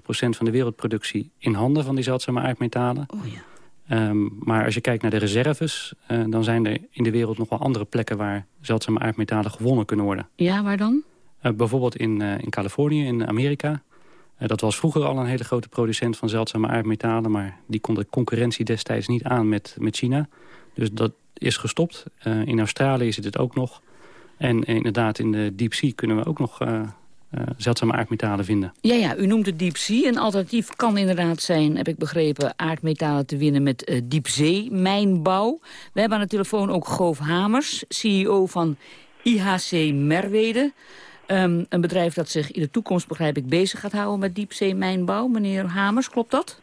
van de wereldproductie in handen van die zeldzame aardmetalen. Oh ja. Ehm, maar als je kijkt naar de reserves... eh, dan zijn er in de wereld nog wel andere plekken... waar zeldzame aardmetalen gewonnen kunnen worden. Ja, waar dan? Bijvoorbeeld in, in Californië, in Amerika. Dat was vroeger al een hele grote producent van zeldzame aardmetalen... maar die kon de concurrentie destijds niet aan met, met China. Dus dat is gestopt. In Australië zit het ook nog. En inderdaad, in de Deep Sea kunnen we ook nog eh, eh, zeldzame aardmetalen vinden. Ja, ja, u noemt het diepzee. Een alternatief kan inderdaad zijn, heb ik begrepen... aardmetalen te winnen met uh, diepzee-mijnbouw. We hebben aan de telefoon ook Goof Hamers, CEO van IHC Merwede. Um, een bedrijf dat zich in de toekomst, begrijp ik, bezig gaat houden met diepzee-mijnbouw. Meneer Hamers, klopt dat?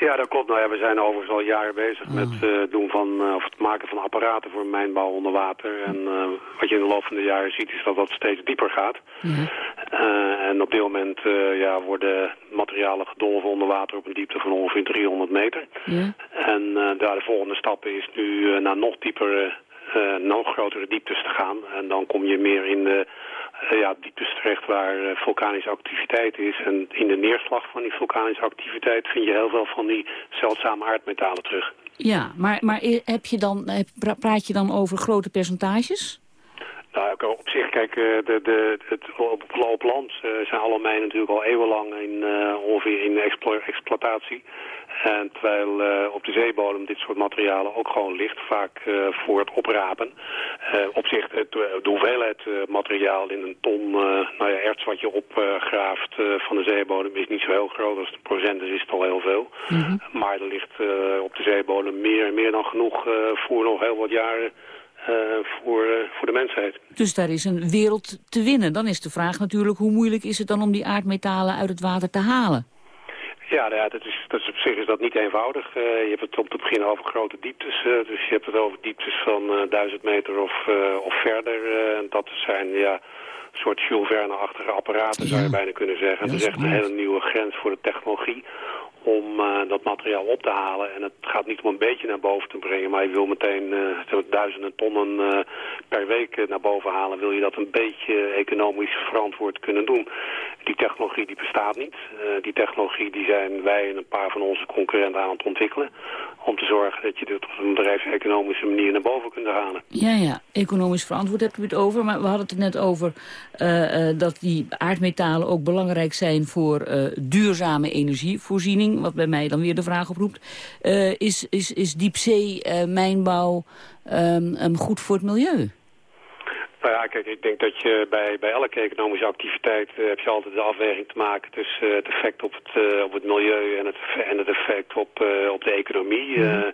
Ja, dat klopt. Nou ja, we zijn overigens al jaren bezig Ah. met uh, doen van, uh, of het maken van apparaten voor mijnbouw onder water. En uh, wat je in de loop van de jaren ziet is dat dat steeds dieper gaat. Uh, en op dit moment ja, worden materialen gedolven onder water op een diepte van ongeveer 300 meter. Ja. En daar de volgende stap is nu naar nog diepere, nog grotere dieptes te gaan. En dan kom je meer in de uh, ja, dieptes terecht waar uh, vulkanische activiteit is. En in de neerslag van die vulkanische activiteit vind je heel veel van die zeldzame aardmetalen terug. Ja, maar, maar heb je dan, heb, praat je dan over grote percentages? Op zich, kijk, de, de, het, op, op land uh, zijn alle mijnen natuurlijk al eeuwenlang in, uh, ongeveer in explo exploitatie. En terwijl op de zeebodem dit soort materialen ook gewoon ligt, vaak voor het oprapen. Op zich, het, de hoeveelheid materiaal in een ton nou ja, erts wat je opgraaft van de zeebodem is niet zo heel groot. Als het procent is, is het al heel veel. Mm -hmm. Maar er ligt op de zeebodem meer, meer dan genoeg voor nog heel wat jaren voor, uh, voor de mensheid. Dus daar is een wereld te winnen. Dan is de vraag natuurlijk, hoe moeilijk is het dan om die aardmetalen uit het water te halen? Ja, nou ja dat is, dat is op zich is dat niet eenvoudig. Uh, je hebt het om te beginnen over grote dieptes. Uh, dus je hebt het over dieptes van uh, duizend meter of, of verder. En dat zijn ja, soort Jules Verne-achtige apparaten, ja. zou je bijna kunnen zeggen. Ja, dat is echt een hele nieuwe grens voor de technologie om uh, dat materiaal op te halen. En het gaat niet om een beetje naar boven te brengen, maar je wil meteen uh, duizenden tonnen uh, per week naar boven halen. Wil je dat een beetje economisch verantwoord kunnen doen. Die technologie die bestaat niet. die technologie die zijn wij en een paar van onze concurrenten aan het ontwikkelen. Om te zorgen dat je dit op een bedrijfseconomische manier naar boven kunt halen. Ja, ja. Economisch verantwoord hebt u het over. Maar we hadden het net over dat die aardmetalen ook belangrijk zijn voor duurzame energievoorziening wat bij mij dan weer de vraag oproept. Is, is, is diepzee mijnbouw um, um, goed voor het milieu? Nou ja, kijk, ik denk dat je bij, bij elke economische activiteit uh, heb je altijd de afweging te maken tussen uh, het effect op het, uh, op het milieu en het, en het effect op, op de economie. Mm.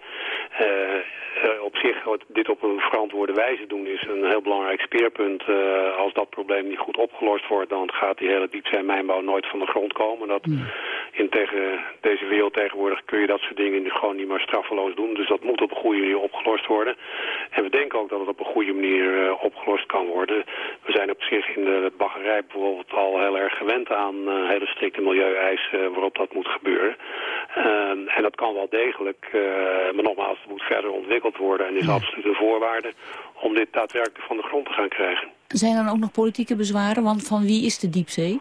op zich, dit op een verantwoorde wijze doen is een heel belangrijk speerpunt. als dat probleem niet goed opgelost wordt, dan gaat die hele diepzeemijnbouw nooit van de grond komen. Dat, mm. In tegen deze wereld tegenwoordig kun je dat soort dingen gewoon niet meer straffeloos doen. Dus dat moet op een goede manier opgelost worden. En we denken ook dat het op een goede manier opgelost kan worden. We zijn op zich in de baggerij bijvoorbeeld al heel erg gewend aan uh, hele strikte milieueisen waarop dat moet gebeuren. Uh, en dat kan wel degelijk, uh, maar nogmaals, het moet verder ontwikkeld worden en is absoluut een voorwaarde om dit daadwerkelijk van de grond te gaan krijgen. Zijn er dan ook nog politieke bezwaren? Want van wie is de diepzee?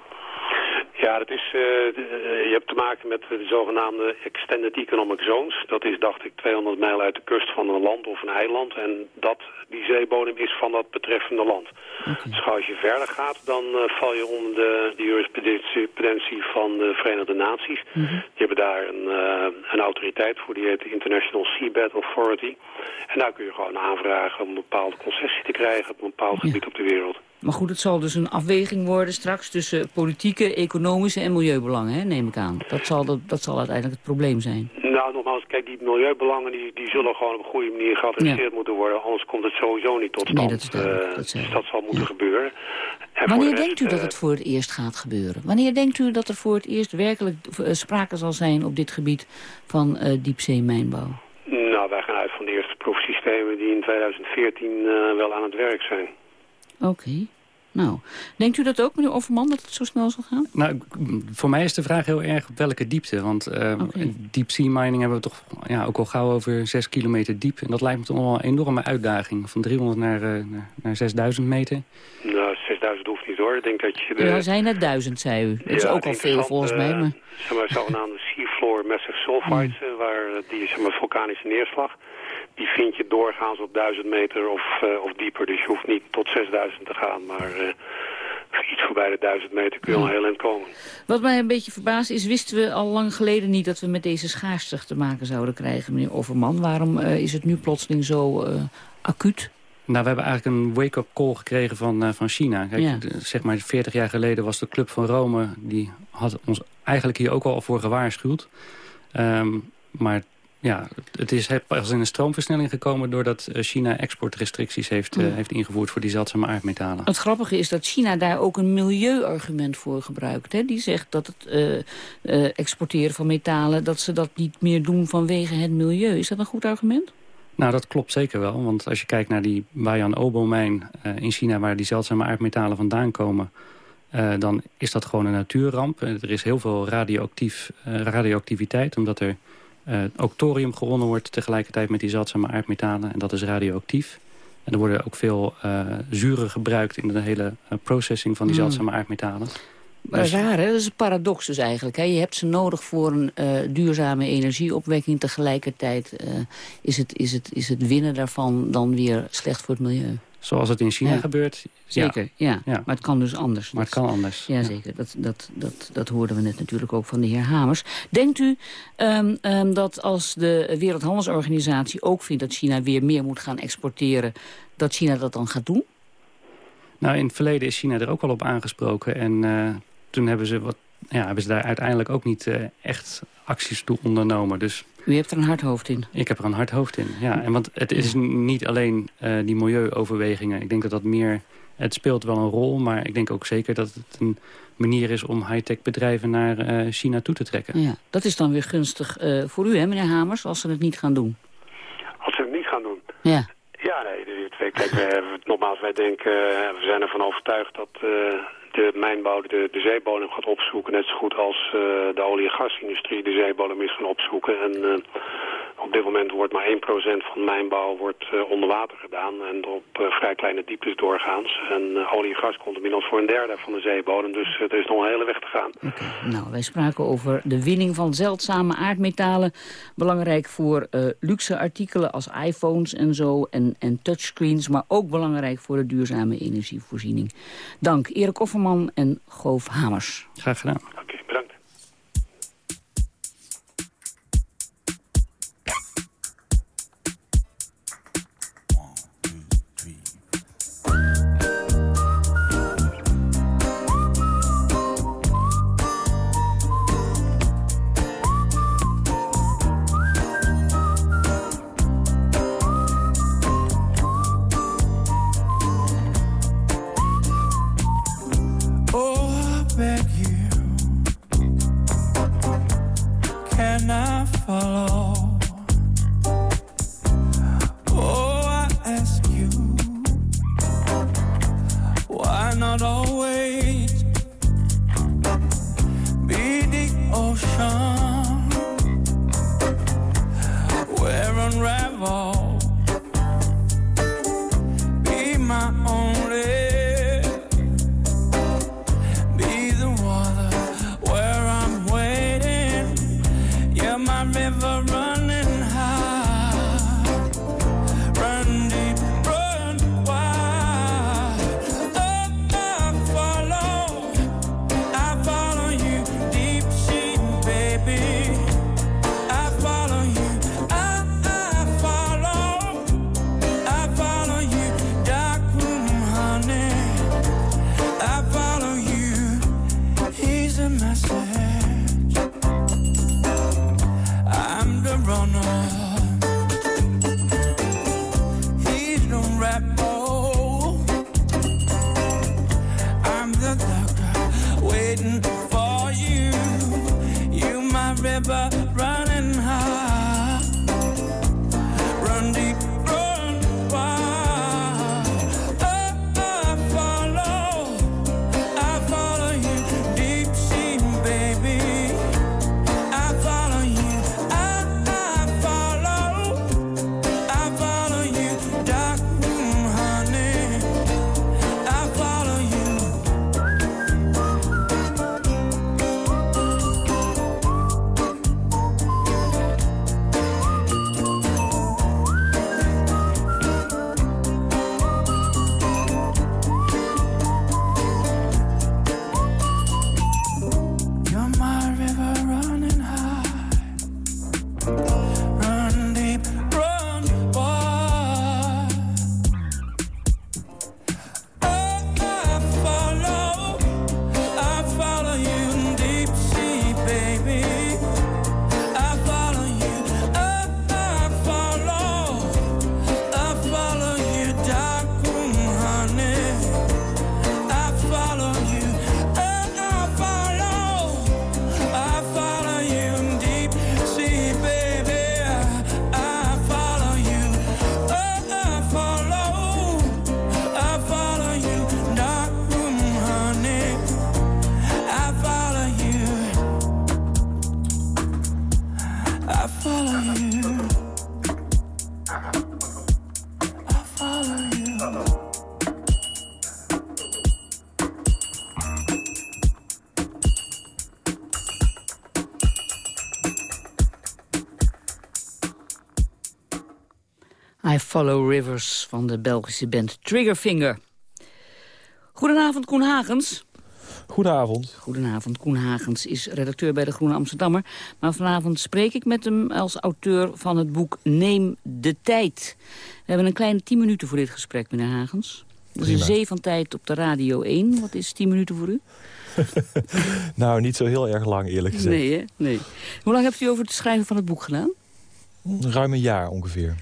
Ja, dat is, uh, de, je hebt te maken met de zogenaamde Extended Economic Zones. Dat is, dacht ik, 200 mijl uit de kust van een land of een eiland. En dat, die zeebodem is van dat betreffende land. Okay. Dus als je verder gaat, dan uh, val je onder de, de jurisprudentie van de Verenigde Naties. Mm -hmm. Die hebben daar een, uh, een autoriteit voor, die heet de International Seabed Authority. En daar kun je gewoon aanvragen om een bepaalde concessie te krijgen op een bepaald gebied ja. op de wereld. Maar goed, het zal dus een afweging worden straks tussen politieke, economische en milieubelangen, hè, neem ik aan. Dat zal, dat, dat zal uiteindelijk het probleem zijn. Nou, nogmaals, kijk, die milieubelangen die, die zullen gewoon op een goede manier geadresseerd ja. moeten worden. Anders komt het sowieso niet tot stand. Nee, dat is duidelijk. Uh, dat dus dat zal moeten ja. gebeuren. En Wanneer rest, denkt u dat het voor het eerst gaat gebeuren? Wanneer denkt u dat er voor het eerst werkelijk uh, sprake zal zijn op dit gebied van uh, diepzeemijnbouw? Nou, wij gaan uit van de eerste proefsystemen die in 2014 uh, wel aan het werk zijn. Oké. Okay. Nou, denkt u dat ook, meneer Offerman, dat het zo snel zal gaan? Nou, voor mij is de vraag heel erg op welke diepte. Want uh, okay. deep sea mining hebben we toch ja, ook al gauw over 6 kilometer diep. En dat lijkt me toch wel een enorme uitdaging. Van 300 naar, uh, naar, naar 6000 meter. Nou, 6000 hoeft niet hoor. Ik denk dat je... De... Ja, zijn het 1000, zei u. Dat ja, is ook al veel volgens mij. Maar... Zeg maar, zogenaamde seafloor massive sulfides, eh, waar eh, die zeg maar, vulkanische neerslag. Die vind je doorgaans op 1000 meter of, eh, of dieper. Dus je hoeft niet tot 6000 te gaan, maar eh, iets voorbij de 1000 meter kun je al heel eind komen. Wat mij een beetje verbaast is, wisten we al lang geleden niet... dat we met deze schaarste te maken zouden krijgen, meneer Overman. Waarom eh, is het nu plotseling zo eh, acuut? Nou, we hebben eigenlijk een wake-up call gekregen van, eh, van China. Kijk, Ja. zeg maar 40 jaar geleden was de Club van Rome... die had ons eigenlijk hier ook al voor gewaarschuwd. Ehm, maar ja, het is pas in een stroomversnelling gekomen... doordat eh, China exportrestricties heeft, eh, Ja. heeft ingevoerd voor die zeldzame aardmetalen. Het grappige is dat China daar ook een milieuargument voor gebruikt. Hè? Die zegt dat het eh, exporteren van metalen... dat ze dat niet meer doen vanwege het milieu. Is dat een goed argument? Nou, dat klopt zeker wel. Want als je kijkt naar die Bayan Obo-mijn in China... waar die zeldzame aardmetalen vandaan komen... dan is dat gewoon een natuurramp. Er is heel veel radioactief, radioactiviteit... omdat er ook thorium gewonnen wordt tegelijkertijd met die zeldzame aardmetalen. En dat is radioactief. En er worden ook veel eh, zuren gebruikt in de hele eh, processing van die Mm. zeldzame aardmetalen. Maar Dus- raar, hè? Dat is een paradox dus eigenlijk. Hè? Je hebt ze nodig voor een eh, duurzame energieopwekking. Tegelijkertijd eh, is, het, is, het, is het winnen daarvan dan weer slecht voor het milieu. Zoals het in China Ja. gebeurt. Zeker, ja. Maar het kan dus anders. Maar het kan anders. Ja, zeker. Dat, dat, dat, dat hoorden we net natuurlijk ook van de heer Hamers. Denkt u ehm, ehm, dat als de Wereldhandelsorganisatie ook vindt... dat China weer meer moet gaan exporteren... dat China dat dan gaat doen? Nou, in het verleden is China er ook al op aangesproken. En eh, toen hebben ze, wat, ja, hebben ze daar uiteindelijk ook niet eh, echt acties toe ondernomen. Dus U hebt er een hard hoofd in. ik heb er een hard hoofd in. Ja, en want het is niet alleen eh, die milieuoverwegingen. Ik denk dat dat meer... Het speelt wel een rol, maar ik denk ook zeker dat het een manier is... om high-tech bedrijven naar eh, China toe te trekken. Ja, dat is dan weer gunstig eh, voor u, hè, meneer Hamers, als ze het niet gaan doen. Als ze het niet gaan doen. Ja. Ja, nee, kijk, wij, nogmaals, wij denken, we zijn ervan overtuigd dat eh, de mijnbouw de, de zeebodem gaat opzoeken. Net zo goed als eh, de olie- en gasindustrie de zeebodem is gaan opzoeken. En eh, op dit moment wordt maar 1% van mijnbouw wordt, eh, onder water gedaan. En op eh, vrij kleine dieptes doorgaans. En eh, olie en gas komt inmiddels voor een derde van de zeebodem. Dus er is nog een hele weg te gaan. Nou, wij spraken over de winning van zeldzame aardmetalen. Belangrijk voor eh, luxe artikelen als iPhones en zo en, en touchscreens. Maar ook belangrijk voor de duurzame energievoorziening. Dank Erik Offerman en Goof Hamers. Graag gedaan. Follow Rivers van de Belgische band Triggerfinger. Goedenavond, Koen Hagens. Goedenavond. Goedenavond, Koen Hagens is redacteur bij de Groene Amsterdammer. Maar vanavond spreek ik met hem als auteur van het boek Neem de Tijd. We hebben een kleine tien minuten voor dit gesprek, meneer Hagens. Dat is een zee van tijd op de Radio 1. Wat is tien minuten voor u? Nou, niet zo heel erg lang eerlijk gezegd. Nee, hè? Nee. Hoe lang hebt u over het schrijven van het boek gedaan? Ruim een jaar ongeveer.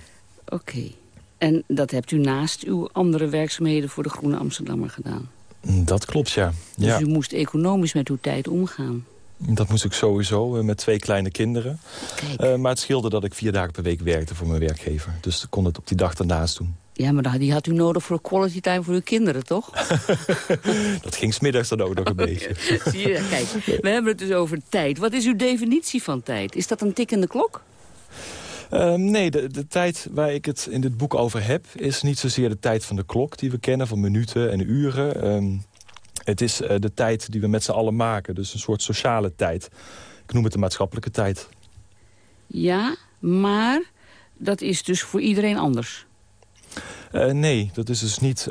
Oké. En dat hebt u naast uw andere werkzaamheden voor de Groene Amsterdammer gedaan? Dat klopt, ja. Dus ja. u moest economisch met uw tijd omgaan. Dat moest ik sowieso, eh, met twee kleine kinderen. Eh, maar het scheelde dat ik vier dagen per week werkte voor mijn werkgever. Dus ik kon het op die dag daarnaast doen. Ja, maar die had u nodig voor quality time voor uw kinderen, toch? Dat ging smiddags dan ook nog een beetje. Zie je, kijk, we hebben het dus over tijd. Wat is uw definitie van tijd? Is dat een tikkende klok? Ehm, nee, de, de tijd waar ik het in dit boek over heb... is niet zozeer de tijd van de klok die we kennen... van minuten en uren. Ehm, het is eh, de tijd die we met z'n allen maken. Dus een soort sociale tijd. Ik noem het de maatschappelijke tijd. Ja, maar dat is dus voor iedereen anders. Eh, nee, dat is dus niet...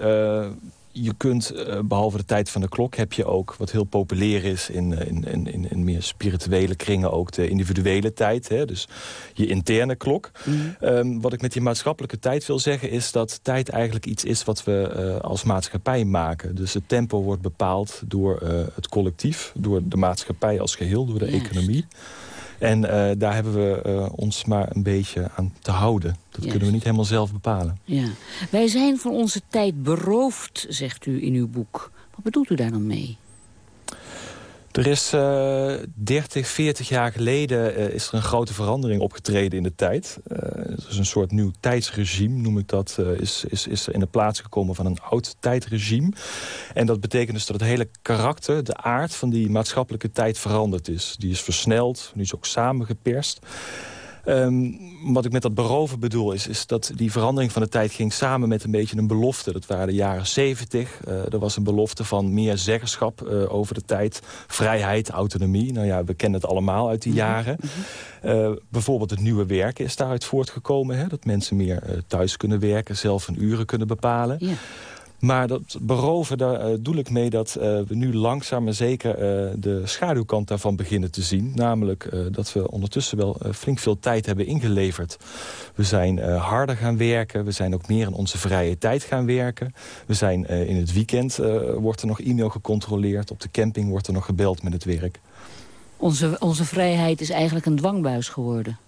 je kunt, eh, behalve de tijd van de klok, heb je ook wat heel populair is in, eh, in, in, in, in meer spirituele kringen ook de individuele tijd. Hè? Dus je interne klok. Ehm, wat ik met die maatschappelijke tijd wil zeggen is dat tijd eigenlijk iets is wat we eh, als maatschappij maken. Dus het tempo wordt bepaald door het collectief, door de maatschappij als geheel, door de Juist. economie. En eh, daar hebben we eh, ons maar een beetje aan te houden. Dat kunnen we niet helemaal zelf bepalen. Ja. Wij zijn van onze tijd beroofd, zegt u in uw boek. Wat bedoelt u daar dan mee? Er is eh 30, 40 jaar geleden eh, is er een grote verandering opgetreden in de tijd. Eh er is een soort nieuw tijdsregime, noem ik dat, eh, is, is, is in de plaats gekomen van een oud tijdregime. En dat betekent dus dat het hele karakter, de aard van die maatschappelijke tijd veranderd is. Die is versneld, nu is ook samengeperst. Ehm, wat ik met dat beroven bedoel is, is dat die verandering van de tijd ging samen met een beetje een belofte. Dat waren de jaren zeventig. er was een belofte van meer zeggenschap eh, over de tijd. Vrijheid, autonomie. Nou ja, we kennen het allemaal uit die jaren. Eh, bijvoorbeeld het nieuwe werken is daaruit voortgekomen. Hè? Dat mensen meer eh, thuis kunnen werken, zelf hun uren kunnen bepalen. Maar dat beroven, daar eh, doe ik mee dat eh, we nu langzaam maar zeker eh, de schaduwkant daarvan beginnen te zien. Namelijk dat we ondertussen wel flink veel tijd hebben ingeleverd. We zijn harder gaan werken, we zijn ook meer in onze vrije tijd gaan werken. We zijn in het weekend, wordt er nog e-mail gecontroleerd. Op de camping wordt er nog gebeld met het werk. Onze, onze vrijheid is eigenlijk een dwangbuis geworden.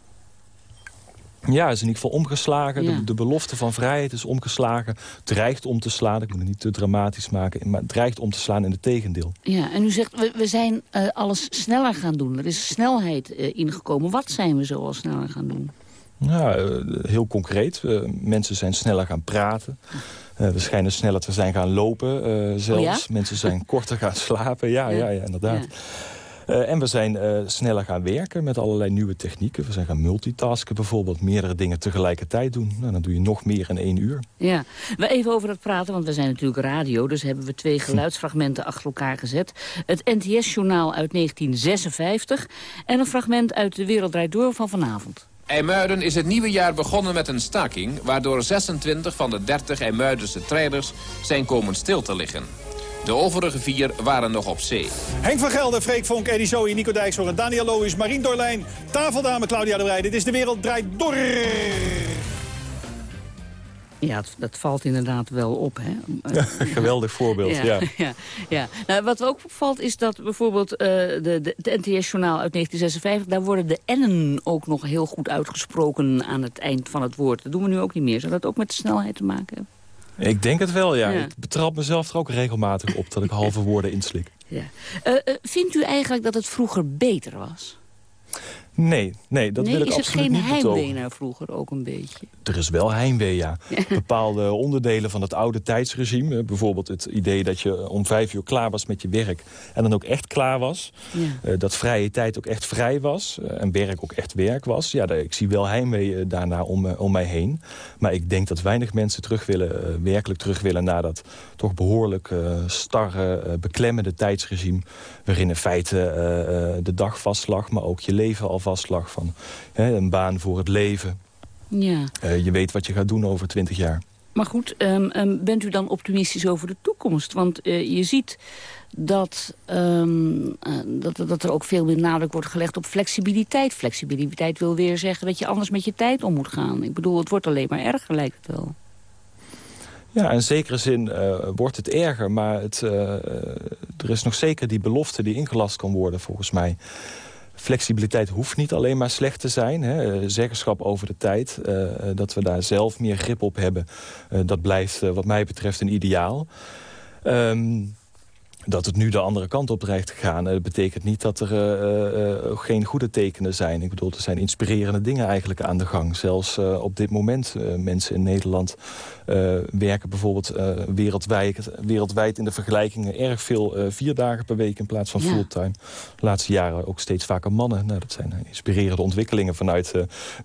Ja, is in ieder geval omgeslagen. Ja. De, de belofte van vrijheid is omgeslagen. Dreigt om te slaan. Ik moet het niet te dramatisch maken. Maar dreigt om te slaan in het tegendeel. Ja, en u zegt, we, we zijn eh, alles sneller gaan doen. Er is snelheid eh, ingekomen. Wat zijn we zo al sneller gaan doen? Ja, eh, heel concreet. Mensen zijn sneller gaan praten. We schijnen sneller te zijn gaan lopen eh, zelfs. Oh ja? Mensen zijn korter gaan slapen. Ja, ja. ja, inderdaad. Eh, en we zijn eh, sneller gaan werken met allerlei nieuwe technieken. We zijn gaan multitasken bijvoorbeeld. Meerdere dingen tegelijkertijd doen. Nou, dan doe je nog meer in één uur. Ja, we even over dat praten, want we zijn natuurlijk radio... dus hebben we twee geluidsfragmenten achter elkaar gezet. Het NTS-journaal uit 1956 en een fragment uit De Wereld Draait Door van vanavond. IJmuiden is het nieuwe jaar begonnen met een staking... waardoor 26 van de 30 IJmuidense treiders zijn komen stil te liggen. De overige vier waren nog op zee. Henk van Gelder, Freek Vonk, Eddie Zoe, Nico Dijkshoorn, Daniel Loos, Marien Dorlijn, Tafeldame Claudia de Breij. Dit is De Wereld Draait Door. Ja, het- dat valt inderdaad wel op, hè? Geweldig voorbeeld, ja. ja, ja. Nou, wat ook opvalt is dat bijvoorbeeld eh, de, de, het NTS-journaal uit 1956... daar worden de N'en ook nog heel goed uitgesproken aan het eind van het woord. Dat doen we nu ook niet meer. Zou dat ook met de snelheid te maken hebben? Ik denk het wel, ja. Ja. Ik betrap mezelf er ook regelmatig op dat ik halve woorden inslik. Ja. Eh, eh, vindt u eigenlijk dat het vroeger beter was? Nee, nee, dat nee, wil ik is absoluut geen niet betogen. heimwee naar vroeger ook een beetje? Er is wel heimwee, ja. Bepaalde onderdelen van het oude tijdsregime. Bijvoorbeeld het idee dat je om vijf uur klaar was met je werk. En dan ook echt klaar was. Ja. Eh, dat vrije tijd ook echt vrij was. eh, en werk ook echt werk was. Ja, daar- ik zie wel heimwee eh, daarna om, om mij heen. Maar ik denk dat weinig mensen terug willen, werkelijk terug willen... naar dat toch behoorlijk eh, starre, beklemmende tijdsregime... waarin in feite eh, eh, de dag vastlag, maar ook je leven al vastlag. Van hè, een baan voor het leven. Ja. Eh, je weet wat je gaat doen over twintig jaar. Maar goed, ehm, ehm, bent u dan optimistisch over de toekomst? Want je ziet dat, ehm, eh, dat, dat er ook veel meer nadruk wordt gelegd op flexibiliteit. Flexibiliteit wil weer zeggen dat je anders met je tijd om moet gaan. Ik bedoel, het wordt alleen maar erger, lijkt het wel. Ja, in zekere zin wordt het erger. Maar het, er is nog zeker die belofte die ingelast kan worden, volgens mij. Flexibiliteit hoeft niet alleen maar slecht te zijn. Hè. Eh, Zeggenschap over de tijd, eh, eh, dat we daar zelf meer grip op hebben... dat blijft wat mij betreft een ideaal. Ehm, dat het nu de andere kant op dreigt te gaan... eh, betekent niet dat er eh, geen goede tekenen zijn. Ik bedoel, er zijn inspirerende dingen eigenlijk aan de gang. Zelfs op dit moment, mensen in Nederland eh, werken bijvoorbeeld eh, wereldwijd, wereldwijd in de vergelijkingen... erg veel eh, vier dagen per week in plaats van Ja. fulltime. De laatste jaren ook steeds vaker mannen. Nou, dat zijn inspirerende ontwikkelingen vanuit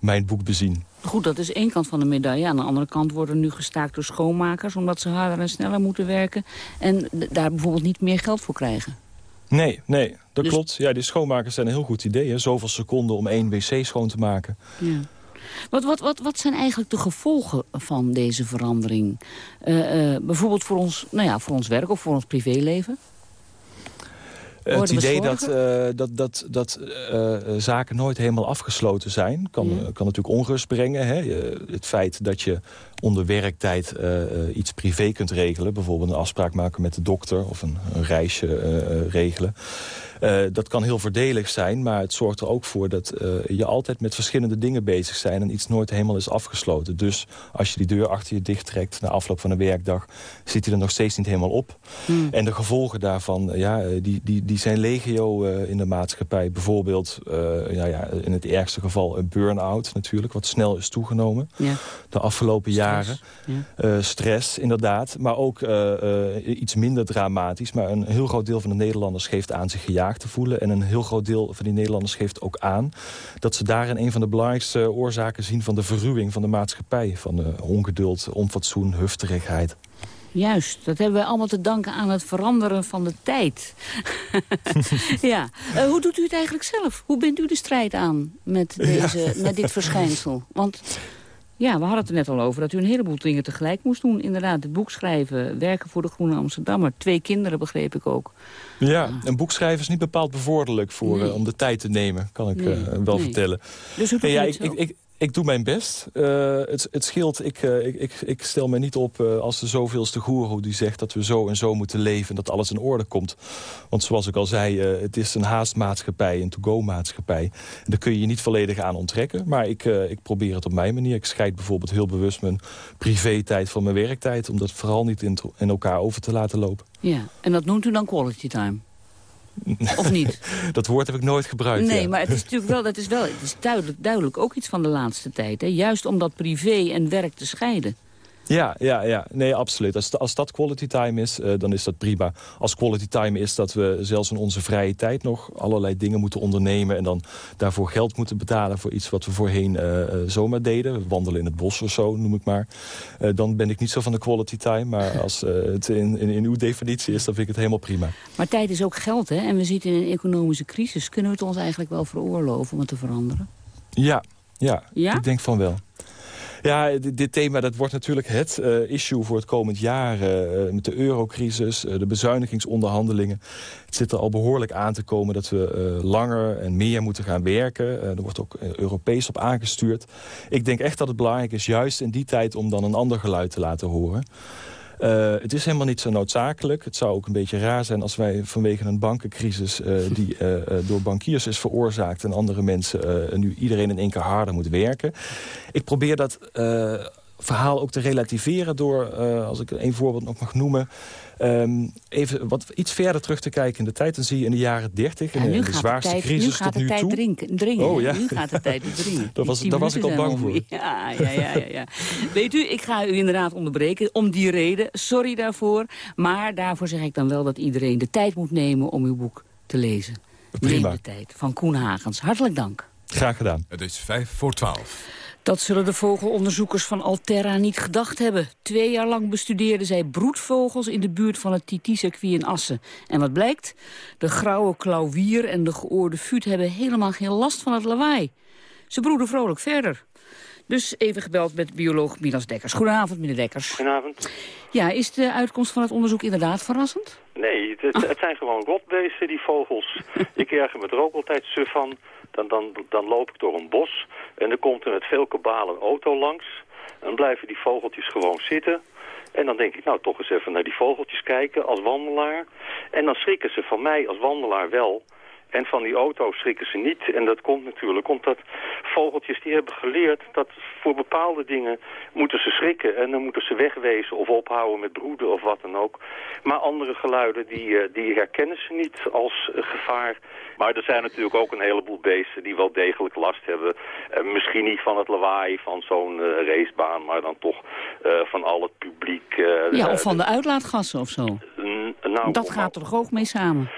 mijn boek bezien. Goed, dat is één kant van de medaille. Aan de andere kant worden nu gestaakt door schoonmakers... omdat ze harder en sneller moeten werken... en daar bijvoorbeeld niet meer geld voor krijgen. Nee, nee, dat Dus- klopt. Ja, die schoonmakers zijn een heel goed idee. Hè? Zoveel seconden om één wc schoon te maken. Ja. Wat, wat, wat, wat zijn eigenlijk de gevolgen van deze verandering? Eh, eh, bijvoorbeeld voor ons, nou ja, voor ons werk of voor ons privéleven? Het Worden we idee dat, eh, dat, dat, dat eh, eh, zaken nooit helemaal afgesloten zijn... kan, Ja. eh, kan natuurlijk onrust brengen. Hè? Je- het feit dat je onder werktijd eh, eh, iets privé kunt regelen... bijvoorbeeld een afspraak maken met de dokter... of een, een reisje eh, eh, regelen... Eh, dat kan heel voordelig zijn, maar het zorgt er ook voor dat eh, je altijd met verschillende dingen bezig bent en iets nooit helemaal is afgesloten. Dus als je die deur achter je dicht trekt na afloop van een werkdag, zit hij er nog steeds niet helemaal op. En de gevolgen daarvan, eh, ja, die, die, die zijn legio in de maatschappij. Bijvoorbeeld, ja, ja, in het ergste geval een burn-out natuurlijk, wat snel is toegenomen Ja. de afgelopen jaren. Ja. Eh, stress, inderdaad. Maar ook iets minder dramatisch. Maar een heel groot deel van de Nederlanders geeft aan zich gejaagd te voelen. En een heel groot deel van die Nederlanders geeft ook aan... dat ze daarin een van de belangrijkste oorzaken zien... van de verruwing van de maatschappij. Van de ongeduld, onfatsoen, hufterigheid. Juist, dat hebben wij allemaal te danken aan het veranderen van de tijd. ja, Eh, hoe doet u het eigenlijk zelf? Hoe bent u de strijd aan met, deze, met dit verschijnsel? Want ja, we hadden het er net al over dat u een heleboel dingen tegelijk moest doen. Inderdaad, het boek schrijven, werken voor de Groene Amsterdammer. Twee kinderen, begreep ik ook. Ja, een boek schrijven is niet bepaald bevorderlijk voor, Nee. eh, om de tijd te nemen, kan ik Nee, eh, wel nee. vertellen. Dus hoe doet Nee, ja, ik, ik, ik, ik doe mijn best. Eh, het, het scheelt, ik, eh, ik, ik, ik stel me niet op eh, als de zoveelste goeroe die zegt dat we zo en zo moeten leven en dat alles in orde komt. Want zoals ik al zei, het is een haastmaatschappij, een to-go-maatschappij. En daar kun je je niet volledig aan onttrekken. Maar ik, ik probeer het op mijn manier. Ik scheid bijvoorbeeld heel bewust mijn privé-tijd van mijn werktijd... om dat vooral niet in, in elkaar over te laten lopen. Ja, en dat noemt u dan quality time? Of niet? dat woord heb ik nooit gebruikt. Nee, ja. maar het is natuurlijk wel, dat is wel het is duidelijk, duidelijk ook iets van de laatste tijd. Hè? Juist om dat privé en werk te scheiden. Ja, ja, ja. Nee, absoluut. Als, als dat quality time is, eh, dan is dat prima. Als quality time is dat we zelfs in onze vrije tijd nog allerlei dingen moeten ondernemen... en dan daarvoor geld moeten betalen voor iets wat we voorheen eh, zomaar deden. Wandelen in het bos of zo, noem ik maar. Dan ben ik niet zo van de quality time. Maar als het in, in, in uw definitie is, dan vind ik het helemaal prima. Maar tijd is ook geld, hè? En we zitten in een economische crisis. Kunnen we het ons eigenlijk wel veroorloven om het te veranderen? Ja, ja, Ja? ik denk van wel. Ja, dit, thema dat wordt natuurlijk het eh, issue voor het komend jaar. eh, met de eurocrisis, eh, de bezuinigingsonderhandelingen. Het zit er al behoorlijk aan te komen dat we eh, langer en meer moeten gaan werken. Eh, er wordt ook eh, Europees op aangestuurd. Ik denk echt dat het belangrijk is, juist in die tijd... om dan een ander geluid te laten horen. Eh, het is helemaal niet zo noodzakelijk. Het zou ook een beetje raar zijn als wij vanwege een bankencrisis... eh, die eh, door bankiers is veroorzaakt en andere mensen... nu iedereen in één keer harder moet werken. Ik probeer dat... verhaal ook te relativeren door, als ik één voorbeeld nog mag noemen... ehm, even wat iets verder terug te kijken in de tijd. Dan zie je in de jaren 30, Ja, in nu de de zwaarste tijd, crisis nu gaat tot de nu tijd toe. drinken, dringen. Oh, ja. Nu gaat de tijd dringen. Daar was- daar was ik al bang om. Ja, ja, ja, ja, ja. Weet u, ik ga u inderdaad onderbreken om die reden. Sorry daarvoor. Maar daarvoor zeg ik dan wel dat iedereen de tijd moet nemen om uw boek te lezen. Prima. Neem de tijd. Van Koen Hagens. Hartelijk dank. Graag gedaan. Het is vijf voor twaalf. Dat zullen de vogelonderzoekers van Alterra niet gedacht hebben. Twee jaar lang bestudeerden zij broedvogels in de buurt van het TT-circuit in Assen. En wat blijkt? De grauwe klauwier en de geoorde fuut hebben helemaal geen last van het lawaai. Ze broeden vrolijk verder. Dus even gebeld met bioloog Milas Dekkers. Goedenavond, meneer Dekkers. Goedenavond. Ja, is de uitkomst van het onderzoek inderdaad verrassend? Nee, het, het- het zijn gewoon rotbeesten, die vogels. ik erger me er ook altijd suf van. Dan, dan, dan loop ik door een bos en er komt er met veel kabaal een auto langs. En dan blijven die vogeltjes gewoon zitten. En dan denk ik, nou toch eens even naar die vogeltjes kijken als wandelaar. En dan schrikken ze van mij als wandelaar wel. En van die auto schrikken ze niet. En dat komt natuurlijk omdat vogeltjes die hebben geleerd dat voor bepaalde dingen moeten ze schrikken. En dan moeten ze wegwezen of ophouden met broeden of wat dan ook. Maar andere geluiden die, eh, die herkennen ze niet als eh, gevaar. Maar er zijn natuurlijk ook een heleboel beesten die wel degelijk last hebben. Eh, misschien niet van het lawaai van zo'n racebaan, maar dan toch eh, van al het publiek. eh, Ja, of van de uitlaatgassen of zo. nou, Dat gaat er toch ook mee samen?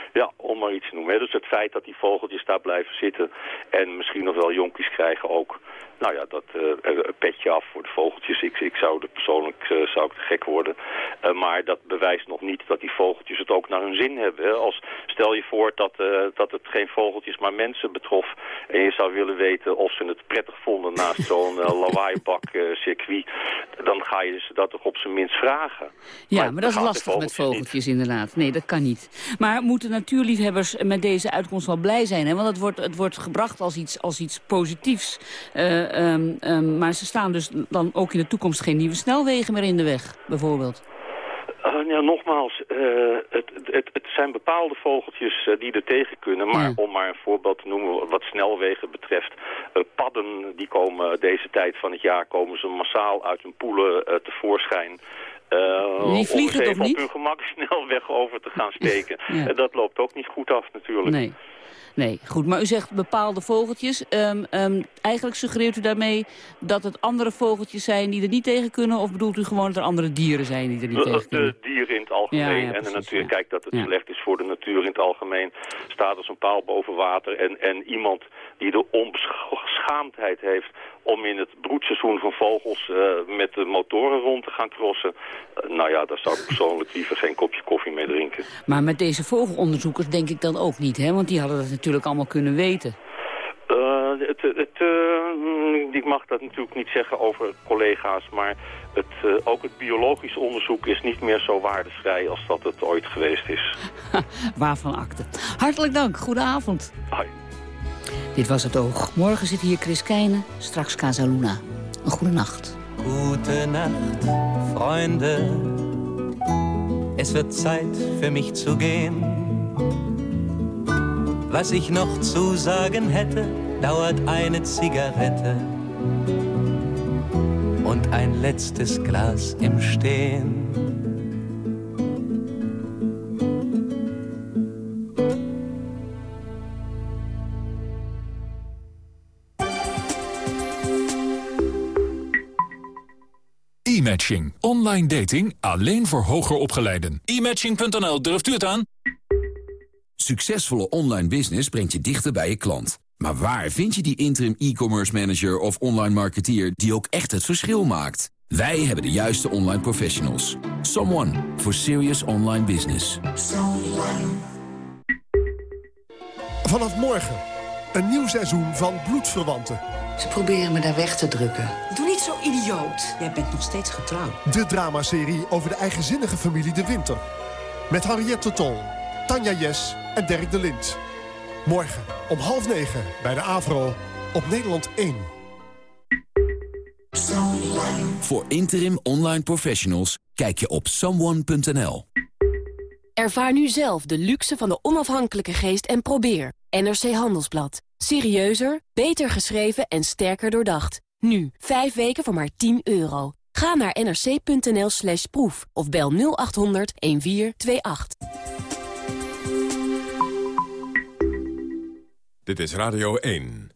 Maar iets noemen. Dus het feit dat die vogeltjes daar blijven zitten en misschien nog wel jonkies krijgen ook. Nou ja, dat eh, een petje af voor de vogeltjes. Ik, ik zou er persoonlijk eh, zou ik te gek worden. Eh, maar dat bewijst nog niet dat die vogeltjes het ook naar hun zin hebben. hè. Als, stel je voor dat, eh, dat het geen vogeltjes maar mensen betrof. En je zou willen weten of ze het prettig vonden naast zo'n eh, lawaaibak eh, circuit. Dan ga je ze dat toch op zijn minst vragen. Ja, maar, dat is lastig met vogeltjes inderdaad. Nee, dat kan niet. Maar moeten natuurliefhebbers met deze uitkomst wel blij zijn? Hè? Want het wordt, het wordt gebracht als iets, als iets positiefs. Eh, ehm, ehm, maar ze staan dus dan ook in de toekomst geen nieuwe snelwegen meer in de weg, bijvoorbeeld. Uh, ja, nogmaals, eh, het, het, het zijn bepaalde vogeltjes eh, die er tegen kunnen. Maar Ja. om maar een voorbeeld te noemen wat snelwegen betreft. eh, padden, die komen deze tijd van het jaar komen ze massaal uit hun poelen eh, tevoorschijn. Eh, om eens vliegen toch even niet? op hun gemak snelweg over te gaan steken. Ja. En dat loopt ook niet goed af natuurlijk. Nee. Nee, goed. Maar u zegt bepaalde vogeltjes. Ehm, ehm, eigenlijk suggereert u daarmee dat het andere vogeltjes zijn die er niet tegen kunnen? Of bedoelt u gewoon dat er andere dieren zijn die er niet tegen De, kunnen? de dieren in het algemeen Ja, ja, en de natuur. ja. Kijk, dat het slecht is voor de natuur in het algemeen staat als een paal boven water. En, en iemand die de onbeschaamdheid heeft om in het broedseizoen van vogels eh, met de motoren rond te gaan crossen. eh, nou ja, daar zou ik persoonlijk liever geen kopje koffie mee drinken. Maar met deze vogelonderzoekers denk ik dan ook niet, hè? Want die hadden dat natuurlijk allemaal kunnen weten. Eh, het, het, ik mag dat natuurlijk niet zeggen over collega's, maar het, ook het biologisch onderzoek is niet meer zo waardevrij als dat het ooit geweest is. Waarvan akte. Hartelijk dank. Goedenavond. Hoi. Dit was het oog. Morgen zit hier Chris Keijne, straks Casaluna. Een goede nacht. Gute Nacht, Freunde. Es wird Zeit für mich zu gehen. Was ich noch zu sagen hätte, dauert eine Zigarette und ein letztes Glas im Stehen. E-matching. Online dating alleen voor hoger opgeleiden. E-matching.nl, durft u het aan? Succesvolle online business brengt je dichter bij je klant. Maar waar vind je die interim e-commerce manager of online marketeer die ook echt het verschil maakt? Wij hebben de juiste online professionals. Someone for serious online business. Vanaf morgen, een nieuw seizoen van Bloedverwanten. Ze proberen me daar weg te drukken. Doe niet zo idioot. Jij bent nog steeds getrouwd. De dramaserie over de eigenzinnige familie De Winter. Met Henriette Tol, Tanja Jes en Dirk de Lind. Morgen om half negen bij de AVRO op Nederland 1. Voor interim online professionals kijk je op someone.nl. Ervaar nu zelf de luxe van de onafhankelijke geest en probeer. NRC Handelsblad. Serieuzer, beter geschreven en sterker doordacht. Nu, vijf weken voor maar 10 euro. Ga Ga naar nrc.nl slash proef of bel 0800 1428. Dit is Radio 1.